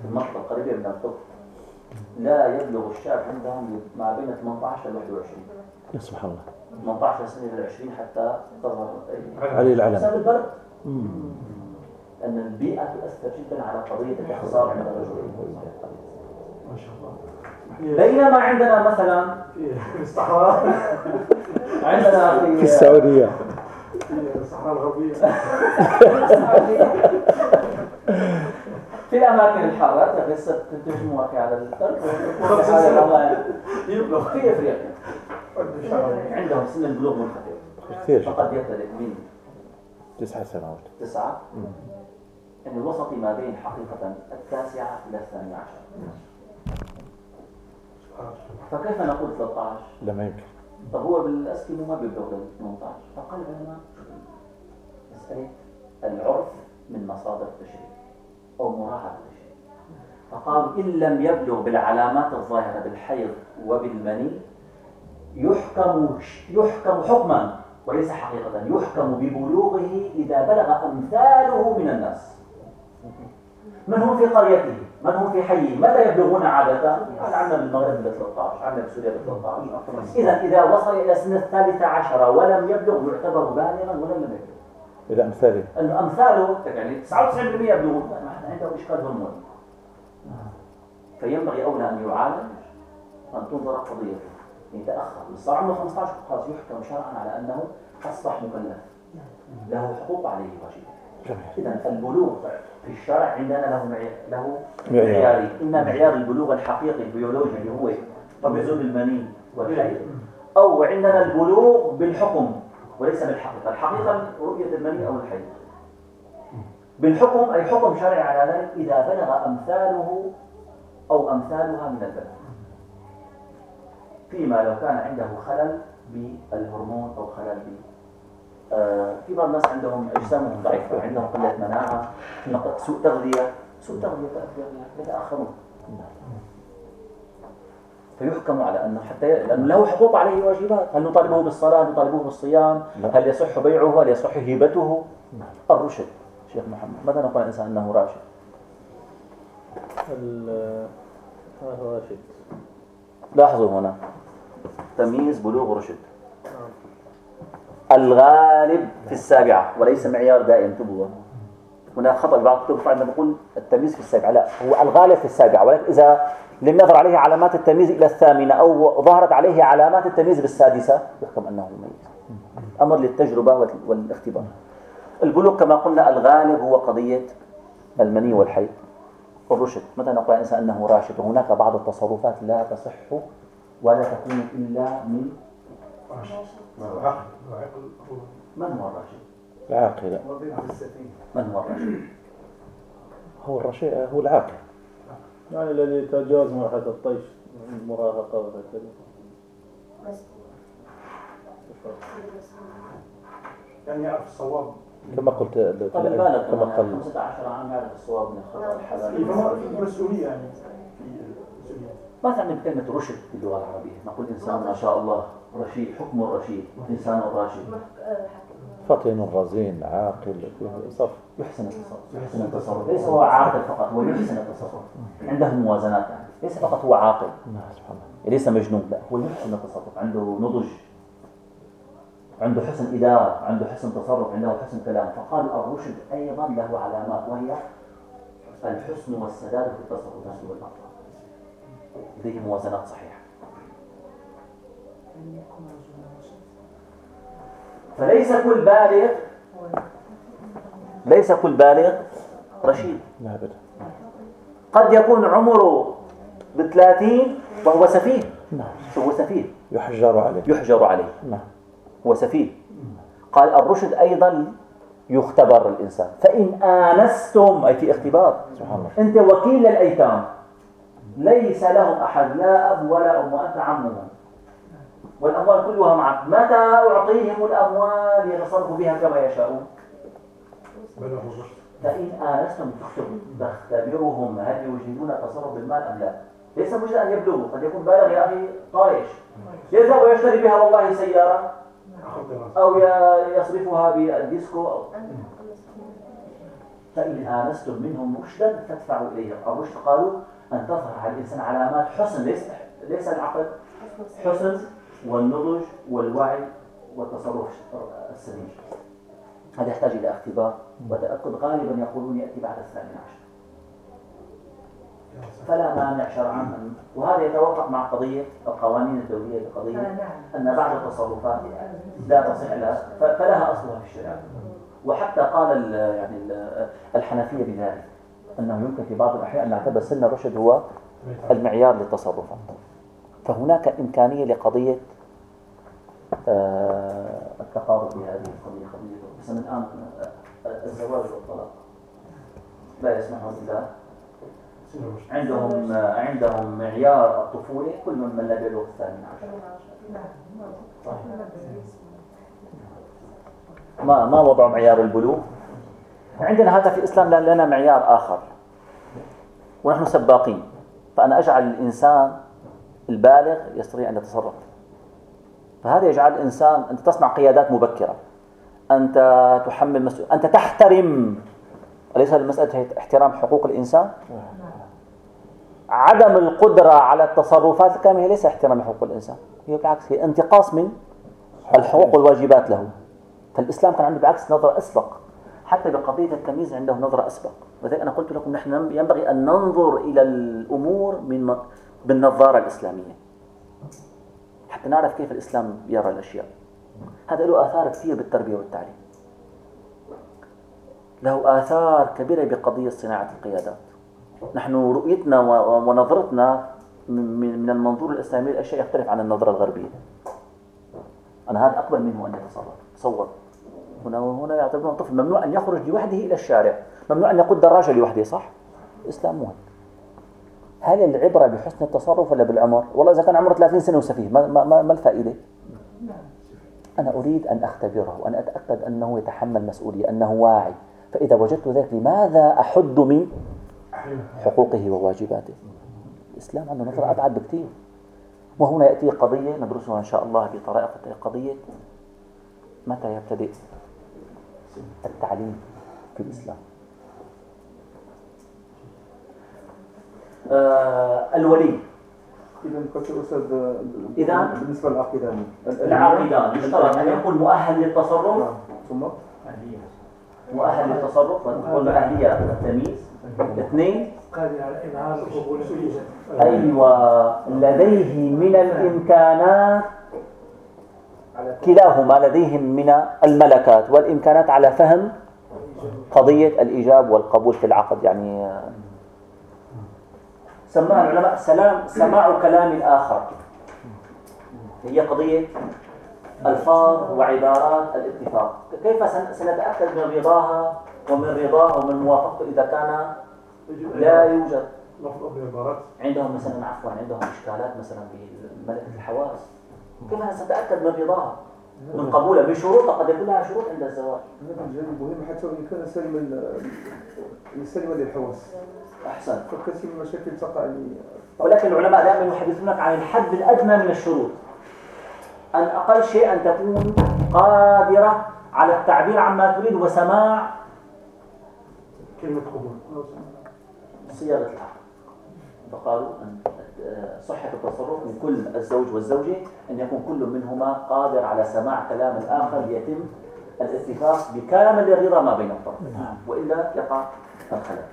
في المنطقة القريبة من القطب. لا يبلغ الشاب عندهم ما بين 18 ل 21
يا سبحان الله.
18 سنة إلى 20 حتى تظهر
علي العلم.
بسبب البرد. أن البيئة تؤثر جدا على قضية الإحصار عند الرجل.
ما شاء الله.
بينما عندنا مثلا
في الصحراء.
عندنا
في السعودية.
في الصحراء الغربية.
في الأماكن الحارة بس تجمعوا في على الثلج ويكون في أفريقيا. عندهم سن البلوغ منخفض
كثير
فقد يبتدئ من
تسع سنوات.
تسعة؟ أن الوسط ما بين حقيقة التاسعة إلى الثانية عشر. فكيف نقول 13
لما يمكن.
طب هو بالأسكيمو ما بيبلغ لل 18 فقال العلماء مسألة العرف من مصادر التشريع أو مراعاة التشريع. فقالوا إن لم يبلغ بالعلامات الظاهرة بالحيض وبالمني يحكم يحكم حكما وليس حقيقة يحكم ببلوغه إذا بلغ أمثاله من الناس. من هم في قريته؟ من هم في حيه؟ متى يبلغون عادة قال عندنا بالمغرب ب 13 عندنا بسوريا ب 13 إذا إذا وصل إلى سن الثالثة عشرة ولم يبلغ يعتبر بالغا ولا لم يبلغ.
إلى أمثاله.
أمثاله يعني 99% يبلغون. ما عنده إشكال هرموني. فينبغي أولى أن يعالج وأن تنظر قضيته. يتأخر صار عمره 15 خلاص يحكم شرعا على أنه أصبح مكلف. له حقوق عليه واجبات
جميل.
إذا البلوغ في الشرع عندنا له معيار له
معيار.
معياري إما معيار البلوغ الحقيقي البيولوجي اللي هو تبذل المني والحيض أو عندنا البلوغ بالحكم وليس بالحقيقة. الحقيقة رؤية المني أو الحيض بالحكم أي حكم شرعي على ذلك إذا بلغ أمثاله أو أمثالها من البلد. فيما لو كان عنده خلل بالهرمون أو خلل ب آه، في بعض الناس عندهم أجسامهم ضعيفة عندهم قلة مناعة نق- سوء تغذية. سوء تغذية يتأخرون. فيحكم على أنه حتى ي- لأنه له حقوق عليه واجبات. هل نطالبه بالصلاة؟ هل نطالبه بالصيام؟
لا.
هل يصح بيعه؟ هل يصح هبته الرشد. شيخ محمد ماذا نقول عن الإنسان أنه راشد؟
ال- هذا راشد.
لاحظوا هنا. تمييز بلوغ رشد. الغالب في السابعة وليس معيار دائم انتبهوا. هناك خطأ بعض الكتب عندما نقول التمييز في السابعة. لا هو الغالب في السابعة ولكن إذا لم يظهر عليه علامات التمييز إلى الثامنة أو ظهرت عليه علامات التمييز بالسادسة يحكم أنه مميز. أمر للتجربة والاختبار. البلوغ كما قلنا الغالب هو قضية المني والحيض. الرشد متى نقول الإنسان أنه راشد؟ وهناك بعض التصرفات لا تصح ولا تكون إلا من من هو الراشد؟
العاقل.
من هو الراشد؟
هو الرشيد هو العاقل.
يعني الذي تجاوز مرحلة الطيش المراهقة وهكذا.
يعني يعرف الصواب.
كما قلت
طيب بالغ
كما قال
15 عام يعرف الصواب من الخطأ الحلال
في مسؤولية يعني في مسؤولية
ما تعني بكلمة رشد في اللغة العربية؟ نقول إنسان ما شاء الله رشيد حكم الرشيد إنسان راشد.
فطن رزين عاقل صف.
يحسن التصرف. يحسن التصرف. ليس هو عاقل فقط هو يحسن التصرف. عنده موازنات يعني. ليس فقط هو عاقل.
نعم سبحان الله.
ليس مجنون لا هو يحسن التصرف. عنده نضج. عنده حسن إدارة عنده حسن تصرف عنده حسن كلام. فقال الرشد أيضا له علامات وهي الحسن والسداد في التصرفات والأفعال لديه موازنات صحيحة. فليس كل بالغ ليس كل بالغ رشيد.
لا أبدا.
قد يكون عمره بثلاثين وهو سفيه.
نعم.
هو سفيه؟
يحجر عليه.
يحجر عليه.
نعم.
هو سفيه قال الرشد أيضا يختبر الإنسان. فإن آنستم أي في اختبار.
سبحان الله.
أنت وكيل للأيتام ليس لهم أحد لا أب ولا أم وأنت عمهم والأموال كلها معك. متى أعطيهم الأموال يتصرفوا بها كما يشاءون؟ فإن آنستم تختبر- تختبرهم هل يوجدون التصرف بالمال أم لا؟ ليس مجرد أن يبلغوا قد يكون بالغ يا أخي طايش. يذهب ويشتري بها والله سيارة. أو يصرفها بالديسكو أو فإن آنستم منهم رشدا فادفعوا إليهم. الرشد قالوا أن تظهر على الإنسان علامات حسن ليس ليس العقل. حسن والنضج والوعي والتصرف السليم. هذا يحتاج إلى اختبار وتأكد. غالبا يقولون يأتي بعد الثامن عشر. فلا مانع شرعا وهذا يتوافق مع قضية القوانين الدولية بقضية أن بعض التصرفات لا تصح لها فلها أصلها في الشريعة. وحتى قال ال- يعني ال- الحنفية بذلك أنه يمكن في بعض الأحيان أن نعتبر سن الرشد هو المعيار للتصرفات. فهناك إمكانية لقضية آه، التقارب بهذه القضية قضية مثلا الآن آه، الزواج والطلاق. لا يسمحون إلا عندهم عندهم معيار الطفولة كل من لا يبلغ الثامن عشر. ما ما وضعوا معيار البلوغ. عندنا هذا في الإسلام لا- لنا معيار آخر. ونحن سباقين. فأنا أجعل الإنسان البالغ يستطيع أن يتصرف. فهذا يجعل الإنسان أنت تصنع قيادات مبكرة. أنت تحمل مسؤول أنت تحترم. أليس المسألة احترام حقوق الإنسان؟ عدم القدرة على التصرفات الكاملة هي ليس احترام حقوق الإنسان. هي بالعكس هي انتقاص من الحقوق والواجبات له. فالإسلام كان عنده بالعكس نظرة أسبق. حتى بقضية التمييز عنده نظرة أسبق. ولذلك أنا قلت لكم نحن ينبغي أن ننظر إلى الأمور من بالنظارة الإسلامية. حتى نعرف كيف الإسلام يرى الأشياء. هذا له آثار كثير بالتربية والتعليم. له آثار كبيرة بقضية صناعة القيادات. نحن رؤيتنا ونظرتنا من- من من المنظور الإسلامي الأشياء يختلف عن النظرة الغربية. أنا هذا أقبل منه أن يتصرف تصور. هنا هنا يعتبرون طفل. ممنوع أن يخرج لوحده إلى الشارع. ممنوع أن يقود دراجة لوحده صح؟ الإسلام مهم. هل العبرة بحسن التصرف ولا بالعمر؟ والله إذا كان عمره 30 سنة وسفيه ما, ما, ما, ما الفائدة؟ أنا أريد أن أختبره وأن أتأكد أنه يتحمل مسؤولية أنه واعي. فإذا وجدت ذلك لماذا أحد من حقوقه وواجباته. الإسلام عنده نظرة أبعد بكثير وهنا يأتي قضية ندرسها إن شاء الله بطرائق قضية متى يبتدئ التعليم في الإسلام؟ آه الولي.
إذا
إذا؟
بالنسبة للعقيدة.
العاقدان يشترط أن يكون مؤهل للتصرف.
نعم. ثم؟
مؤهل للتصرف. قلنا أهلية التمييز اثنين. أيوة. لديه من الإمكانات كلاهما لديهم من الملكات والإمكانات على فهم قضية الإيجاب والقبول في العقد يعني سماها العلماء سلام سماع كلام الآخر. هي قضية ألفاظ وعبارات الاتفاق. كيف سنتأكد من رضاها؟ ومن رضاه ومن موافقته إذا كان لا يوجد. عندهم مثلا عفوا عندهم إشكالات مثلا بملكة الحواس كيف سنتأكد من رضاها؟ من قبولها بشروطها قد يكون لها شروط عند الزواج.
هذا جانب مهم حتى وإن كان سلما سلما للحواس.
أحسن.
فكثير من المشاكل تقع
ولكن العلماء دائما يحدثونك عن الحد الأدنى من الشروط. أن أقل شيء أن تكون قادرة على التعبير عما تريد وسماع
كلمة قبول
صياغة العقد فقالوا أن صحة التصرف من كل الزوج والزوجة أن يكون كل منهما قادر على سماع كلام الآخر ليتم الاتفاق بكامل الرضا ما بين الطرفين. نعم. وإلا يقع الخلل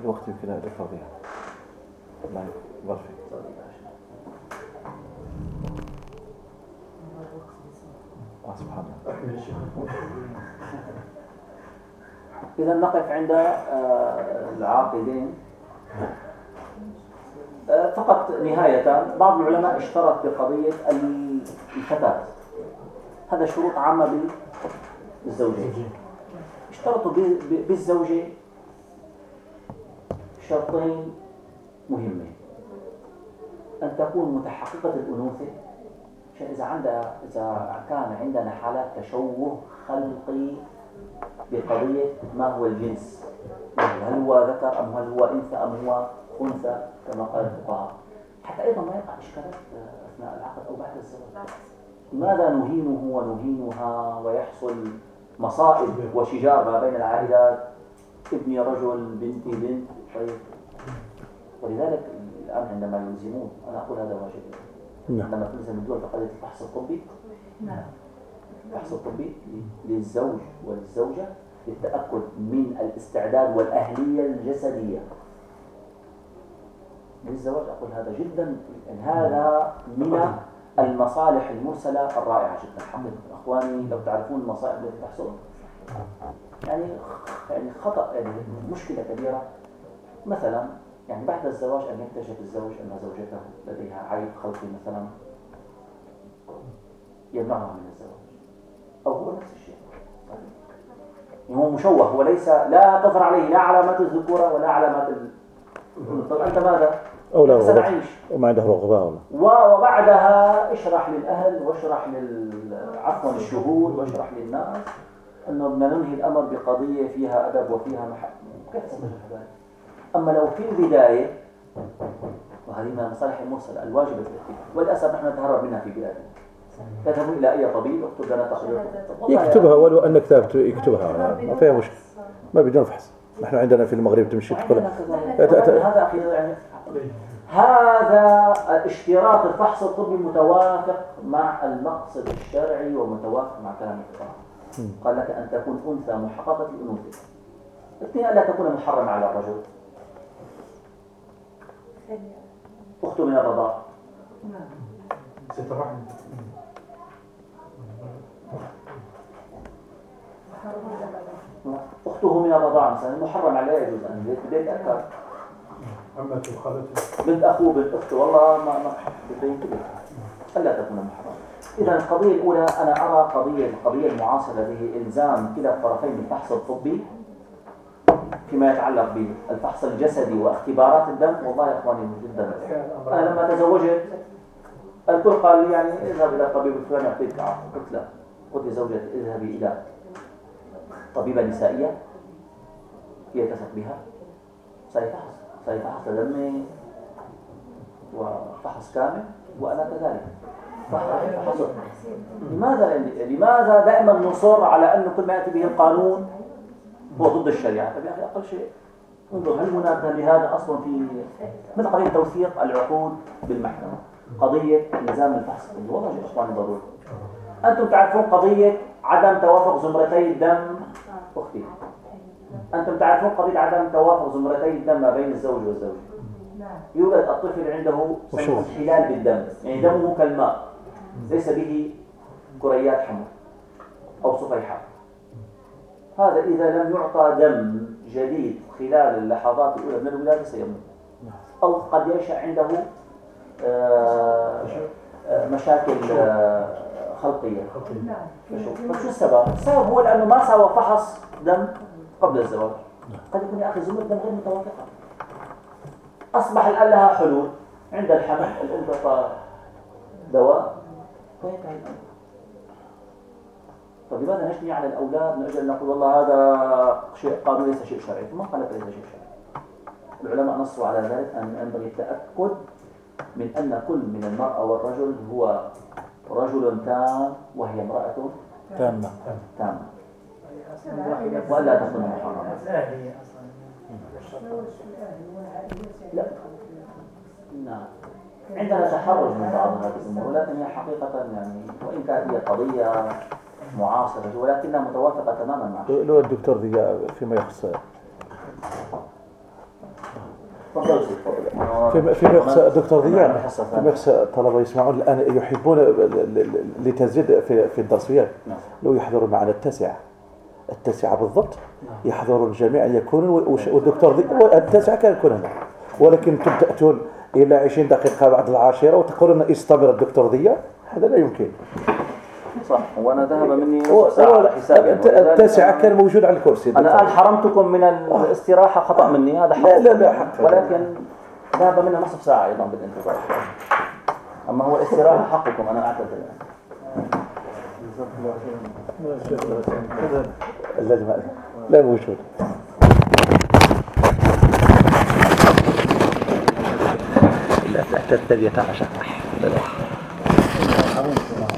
الوقت يمكن أن فظيع الله يبارك فيك. سبحان الله.
إذا نقف عند آه، العاقدين. آه، فقط نهاية. بعض العلماء اشترط بقضية الفتاة. هذا شروط عامة بالزوجين اشترطوا بالزوجة شرطين مهمين. أن تكون متحققة الأنوثة إذا عندها إذا كان عندنا حالات تشوه خلقي بقضية ما هو الجنس. هل هو ذكر أم هل هو أنثى أم هو أنثى كما قال الفقهاء. حتى أيضا ما يقع إشكالات أثناء العقد أو بعد الزواج لماذا نهينه ونهينها ويحصل مصائب وشجار ما بين العائلات ابني رجل بنتي بنت. طيب. ولذلك الآن عندما يلزمون أنا أقول هذا واجب. نعم. عندما تلزم الدول بقضية الفحص الطبي نعم. الفحص الطبي للزوج وللزوجة للتأكد من الاستعداد والأهلية الجسدية. للزواج أقول هذا جدا. هذا من المصالح المرسلة الرائعة جدا. حقيقة أخواني لو تعرفون المصائب التي تحصل يعني يعني خطأ يعني مشكلة كبيرة. مثلا يعني بعد الزواج أن يكتشف الزوج أن زوجته لديها عيب خلقي مثلا يمنعها من الزواج. أو هو نفس الشيء. يعني هو مشوه هو ليس لا تظهر عليه لا علامات الذكورة ولا علامات طب أنت ماذا؟
أو لا سنعيش وما عنده رغبة
وبعدها اشرح للأهل واشرح لل عفوا الشهود واشرح للناس أنه بدنا ننهي الأمر بقضية فيها أدب وفيها محبة كيف؟ أما لو في البداية وهذه من المصالح المرسلة الواجبة الاتباع وللأسف نحن نتهرب منها في بلادنا. تذهب إلى أي طبيب اكتب لنا تقرير.
يكتبها ولو أن كتاب يكتبها ما فيها مشكلة. ما بدون فحص. نحن عندنا في المغرب تمشي تقول
هذا أخي يعني هذا اشتراط الفحص الطبي متوافق مع المقصد الشرعي ومتوافق مع كلام الفقهاء. قال لك أن تكون أنثى محققة الأنوثة اثنين ألا تكون محرمة على الرجل. أخته من الرضاع أخته من الرضاعة مثلا محرم عليها يجوز أن يتأكد
أما خالته؟
بنت أخوه بنت أخته والله ما ما ينتبه ألا تكون محرمة. إذا القضية الأولى أنا أرى قضية القضية المعاصرة به إلزام كلا الطرفين بالفحص الطبي فيما يتعلق بالفحص الجسدي واختبارات الدم. والله يا إخواني جدا أنا لما تزوجت الكل قال لي يعني اذهب إلى طبيب الفلاني يعطيك عفو قلت لا قلت لزوجتي اذهبي إلى طبيبة نسائية تثق بها. سيفحص سيفحص دمي وفحص كامل وأنا كذلك. لماذا لماذا دائما نصر على أن كل ما يأتي به القانون هو ضد الشريعة؟ طيب يا أخي أقل شيء انظر هل هناك لهذا أصلا في مثل قضية توثيق العقود بالمحكمة؟ قضية نظام الفحص؟ والله يا إخواني ضروري. أنتم تعرفون قضية عدم توافق زمرتي الدم أختي أنتم تعرفون قضية عدم توافق زمرتي الدم ما بين الزوج والزوجة. يوجد الطفل عنده؟ انحلال بالدم. يعني دمه كالماء. ليس به كريات حمر أو صفيحات هذا إذا لم يعطى دم جديد خلال اللحظات الأولى من الولادة سيموت. أو قد ينشأ عنده آه، آه، مشاكل آه، خلقية.
نعم.
فشو فشو السبب؟ السبب هو لأنه ما سوى فحص دم قبل الزواج. قد يكون يا أخي زمرة دم غير متوافقة. أصبح الآن لها حلول عند الحمل الأم تعطى دواء. وينتهي الأمر طيب لماذا نجني على الأولاد من أجل أن نقول والله هذا شيء قانوني ليس شيء شرعي؟ ما قال ليس شيء شرعي. العلماء نصوا على ذلك أن ينبغي التأكد من أن كل من المرأة والرجل هو رجل تام وهي امرأة
تامة.
تامة. وألا تكون محرمة لا. نعم. عندنا تحرج من بعض هذه الأمور ولكن هي حقيقة يعني وإن كانت هي قضية معاصرة ولكنها متوافقة تماما مع
لو الدكتور ضياء فيما يخص فيما فيما يخص دكتور
نعم،
ضياء فيما. يخص الطلبة يسمعون الآن يحبون لتزيد في في الدرسيات
نعم.
لو يحضروا معنا التاسعة التاسعة بالضبط. يحضرون جميعا. يكونون وش- والدكتور ضياء التاسعة كان يكون هنا. ولكن أنتم تأتون إلى 20 دقيقة بعد العاشرة وتقولون استمر الدكتور ضياء هذا لا يمكن.
صح وأنا ذهب مني ساعة
هو-
على حسابي
الت- التاسعة كان موجود على الكرسي
أنا الآن حرمتكم من الاستراحة خطأ مني هذا حق
لا- لا- لا حق.
ولكن ذهب منا نصف ساعة أيضا بالانتظار. أما هو الاستراحة حقكم أنا أعتذر.
اللجنة لا موجود لا تحت الثانية عشر لا لا